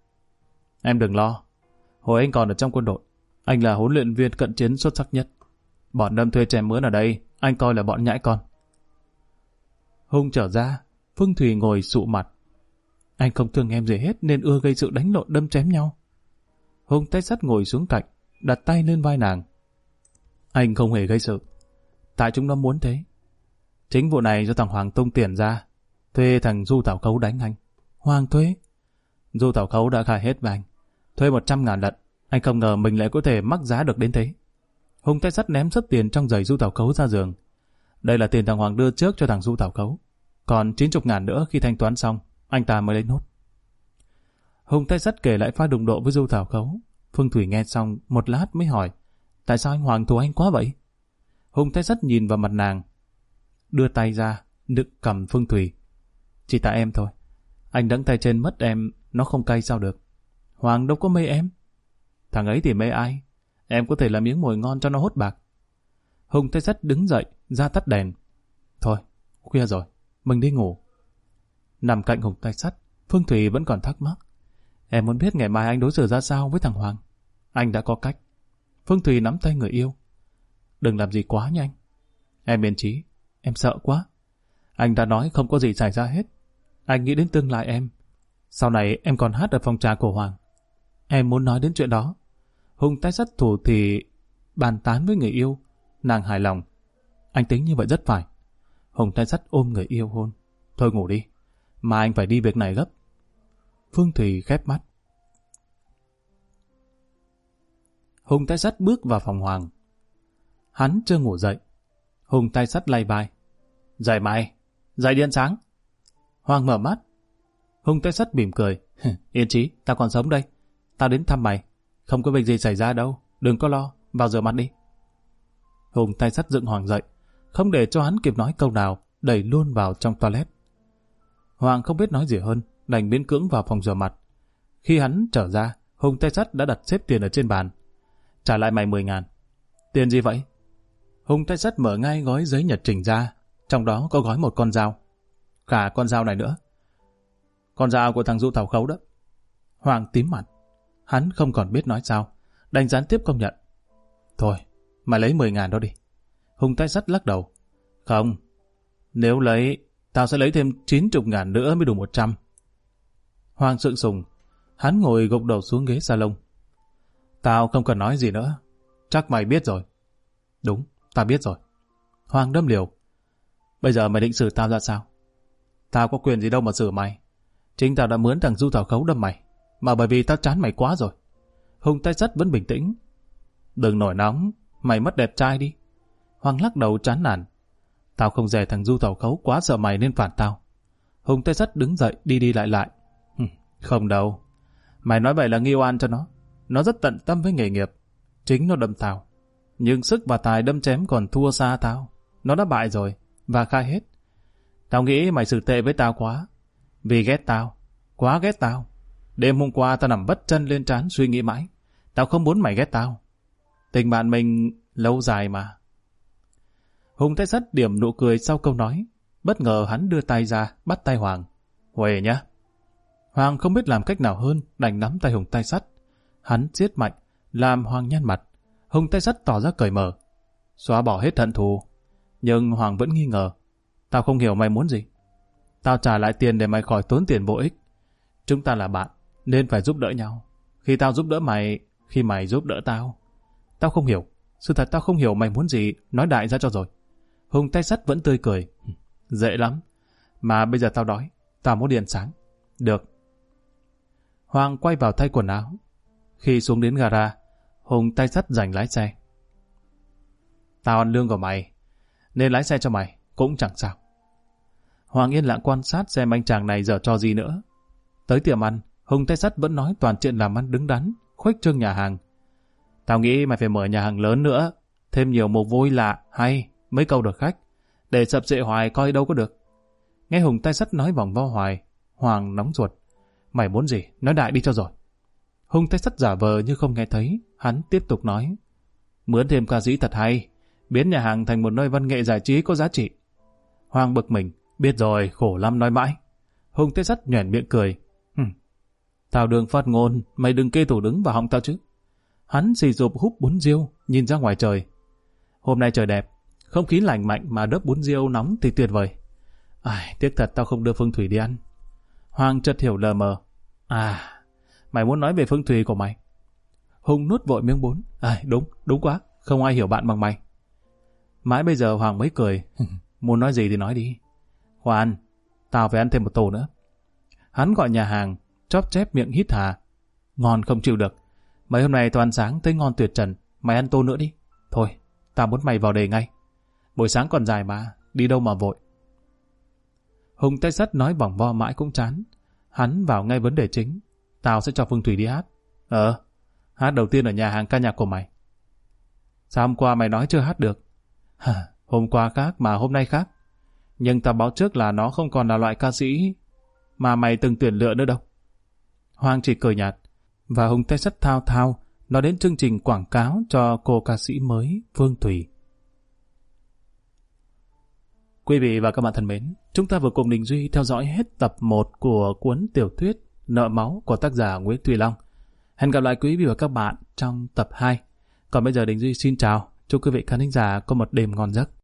Em đừng lo, hồi anh còn ở trong quân đội, anh là huấn luyện viên cận chiến xuất sắc nhất. Bọn đâm thuê chém mướn ở đây, anh coi là bọn nhãi con. Hùng trở ra, Phương Thùy ngồi sụ mặt. Anh không thương em gì hết nên ưa gây sự đánh lộn đâm chém nhau. Hùng tay sắt ngồi xuống cạnh, đặt tay lên vai nàng. Anh không hề gây sự. Tại chúng nó muốn thế. Chính vụ này do thằng Hoàng tung tiền ra, thuê thằng Du Thảo Khấu đánh anh. Hoàng thuê? Du Thảo Khấu đã khai hết với anh. Thuê 100 ngàn lận, anh không ngờ mình lại có thể mắc giá được đến thế. Hùng tay sắt ném sấp tiền trong giày Du Thảo Khấu ra giường. Đây là tiền thằng Hoàng đưa trước cho thằng Du Thảo Khấu. Còn 90 ngàn nữa khi thanh toán xong, anh ta mới lấy nốt. Hùng tay sắt kể lại pha đụng độ với Du Thảo Khấu. Phương Thủy nghe xong, một lát mới hỏi, tại sao anh Hoàng thù anh quá vậy? Hùng tay sắt nhìn vào mặt nàng, đưa tay ra, đựng cầm Phương Thủy. Chỉ tại em thôi. Anh đắng tay trên mất em, nó không cay sao được. Hoàng đâu có mê em. Thằng ấy thì mê ai? Em có thể là miếng mồi ngon cho nó hốt bạc. Hùng tay sắt đứng dậy, ra tắt đèn. Thôi, khuya rồi, mình đi ngủ. Nằm cạnh Hùng tay sắt, Phương Thủy vẫn còn thắc mắc. Em muốn biết ngày mai anh đối xử ra sao với thằng Hoàng. Anh đã có cách. Phương Thủy nắm tay người yêu. Đừng làm gì quá nhanh. Em yên trí. Em sợ quá. Anh đã nói không có gì xảy ra hết. Anh nghĩ đến tương lai em. Sau này em còn hát ở phòng trà của Hoàng. Em muốn nói đến chuyện đó. Hùng tay sắt thủ thì bàn tán với người yêu. Nàng hài lòng. Anh tính như vậy rất phải. Hùng tay sắt ôm người yêu hôn. Thôi ngủ đi. Mà anh phải đi việc này gấp. Phương Thùy khép mắt. Hùng tay sắt bước vào phòng Hoàng. Hắn chưa ngủ dậy. Hùng tay sắt lay vai. Dậy mày, dậy điện sáng. Hoàng mở mắt. Hùng tay sắt mỉm cười. <laughs> Yên chí, tao còn sống đây. Tao đến thăm mày. Không có việc gì xảy ra đâu. Đừng có lo, vào rửa mặt đi. Hùng tay sắt dựng Hoàng dậy. Không để cho hắn kịp nói câu nào, đẩy luôn vào trong toilet. Hoàng không biết nói gì hơn, đành biến cưỡng vào phòng rửa mặt. Khi hắn trở ra, Hùng tay sắt đã đặt xếp tiền ở trên bàn. Trả lại mày 10 ngàn. Tiền gì vậy? Hùng tay sắt mở ngay gói giấy nhật trình ra, trong đó có gói một con dao. Cả con dao này nữa. Con dao của thằng Du Thảo Khấu đó. Hoàng tím mặt. Hắn không còn biết nói sao. Đành gián tiếp công nhận. Thôi, mày lấy 10 ngàn đó đi. Hùng tay sắt lắc đầu. Không, nếu lấy, tao sẽ lấy thêm 90 ngàn nữa mới đủ 100. Hoàng sượng sùng, hắn ngồi gục đầu xuống ghế salon. Tao không cần nói gì nữa, chắc mày biết rồi. Đúng, tao biết rồi. Hoàng đâm liều. Bây giờ mày định xử tao ra sao? Tao có quyền gì đâu mà xử mày. Chính tao đã mướn thằng Du Thảo Khấu đâm mày, mà bởi vì tao chán mày quá rồi. Hùng tay sắt vẫn bình tĩnh. Đừng nổi nóng, mày mất đẹp trai đi. Hoàng lắc đầu chán nản. Tao không dè thằng Du Tàu Khấu quá sợ mày nên phản tao. Hùng tay sắt đứng dậy đi đi lại lại. Không đâu. Mày nói vậy là nghi oan cho nó. Nó rất tận tâm với nghề nghiệp. Chính nó đâm tao. Nhưng sức và tài đâm chém còn thua xa tao. Nó đã bại rồi. Và khai hết. Tao nghĩ mày xử tệ với tao quá. Vì ghét tao. Quá ghét tao. Đêm hôm qua tao nằm bất chân lên trán suy nghĩ mãi. Tao không muốn mày ghét tao. Tình bạn mình lâu dài mà. Hùng tay sắt điểm nụ cười sau câu nói. Bất ngờ hắn đưa tay ra, bắt tay Hoàng. Huề nhá. Hoàng không biết làm cách nào hơn, đành nắm tay Hùng tay sắt. Hắn siết mạnh, làm Hoàng nhăn mặt. Hùng tay sắt tỏ ra cởi mở. Xóa bỏ hết thận thù. Nhưng Hoàng vẫn nghi ngờ. Tao không hiểu mày muốn gì. Tao trả lại tiền để mày khỏi tốn tiền vô ích. Chúng ta là bạn, nên phải giúp đỡ nhau. Khi tao giúp đỡ mày, khi mày giúp đỡ tao. Tao không hiểu. Sự thật tao không hiểu mày muốn gì, nói đại ra cho rồi. Hùng tay sắt vẫn tươi cười. Ừ, dễ lắm. Mà bây giờ tao đói. Tao muốn điền sáng. Được. Hoàng quay vào thay quần áo. Khi xuống đến gara, Hùng tay sắt giành lái xe. Tao ăn lương của mày, nên lái xe cho mày, cũng chẳng sao. Hoàng yên lặng quan sát xem anh chàng này giờ cho gì nữa. Tới tiệm ăn, Hùng tay sắt vẫn nói toàn chuyện làm ăn đứng đắn, khuếch trương nhà hàng. Tao nghĩ mày phải mở nhà hàng lớn nữa, thêm nhiều mục vui lạ, hay, mới câu được khách. Để sập sệ hoài coi đâu có được. Nghe Hùng tay sắt nói vòng vo hoài, Hoàng nóng ruột. Mày muốn gì, nói đại đi cho rồi. Hùng tay sắt giả vờ như không nghe thấy, hắn tiếp tục nói. Mướn thêm ca sĩ thật hay, biến nhà hàng thành một nơi văn nghệ giải trí có giá trị. Hoàng bực mình, biết rồi, khổ lắm nói mãi. Hùng tay sắt nhoẻn miệng cười. Tao đường phát ngôn, mày đừng kê thủ đứng vào họng tao chứ. Hắn xì rụp hút bún riêu, nhìn ra ngoài trời. Hôm nay trời đẹp, không khí lành mạnh mà đớp bún riêu nóng thì tuyệt vời. Ai, tiếc thật tao không đưa Phương Thủy đi ăn. Hoàng chợt hiểu lờ mờ. À, mày muốn nói về Phương Thủy của mày. Hùng nuốt vội miếng bún. À, đúng, đúng quá, không ai hiểu bạn bằng mày. Mãi bây giờ Hoàng mới cười. <laughs> muốn nói gì thì nói đi. Khoan, tao phải ăn thêm một tô nữa. Hắn gọi nhà hàng, chóp chép miệng hít hà. Ngon không chịu được. Mấy hôm nay toàn ăn sáng tới ngon tuyệt trần. Mày ăn tô nữa đi. Thôi, tao muốn mày vào đề ngay. Buổi sáng còn dài mà, đi đâu mà vội. Hùng tay sắt nói vòng vo mãi cũng chán. Hắn vào ngay vấn đề chính. Tao sẽ cho Phương Thủy đi hát. Ờ, hát đầu tiên ở nhà hàng ca nhạc của mày. Sao hôm qua mày nói chưa hát được? Hả, hôm qua khác mà hôm nay khác. Nhưng tao báo trước là nó không còn là loại ca sĩ mà mày từng tuyển lựa nữa đâu. Hoàng chỉ cười nhạt và Hùng tay sắt thao thao nói đến chương trình quảng cáo cho cô ca sĩ mới Vương Thủy. Quý vị và các bạn thân mến, chúng ta vừa cùng Đình Duy theo dõi hết tập 1 của cuốn tiểu thuyết Nợ máu của tác giả Nguyễn Thùy Long. Hẹn gặp lại quý vị và các bạn trong tập 2. Còn bây giờ Đình Duy xin chào, chúc quý vị khán giả có một đêm ngon giấc.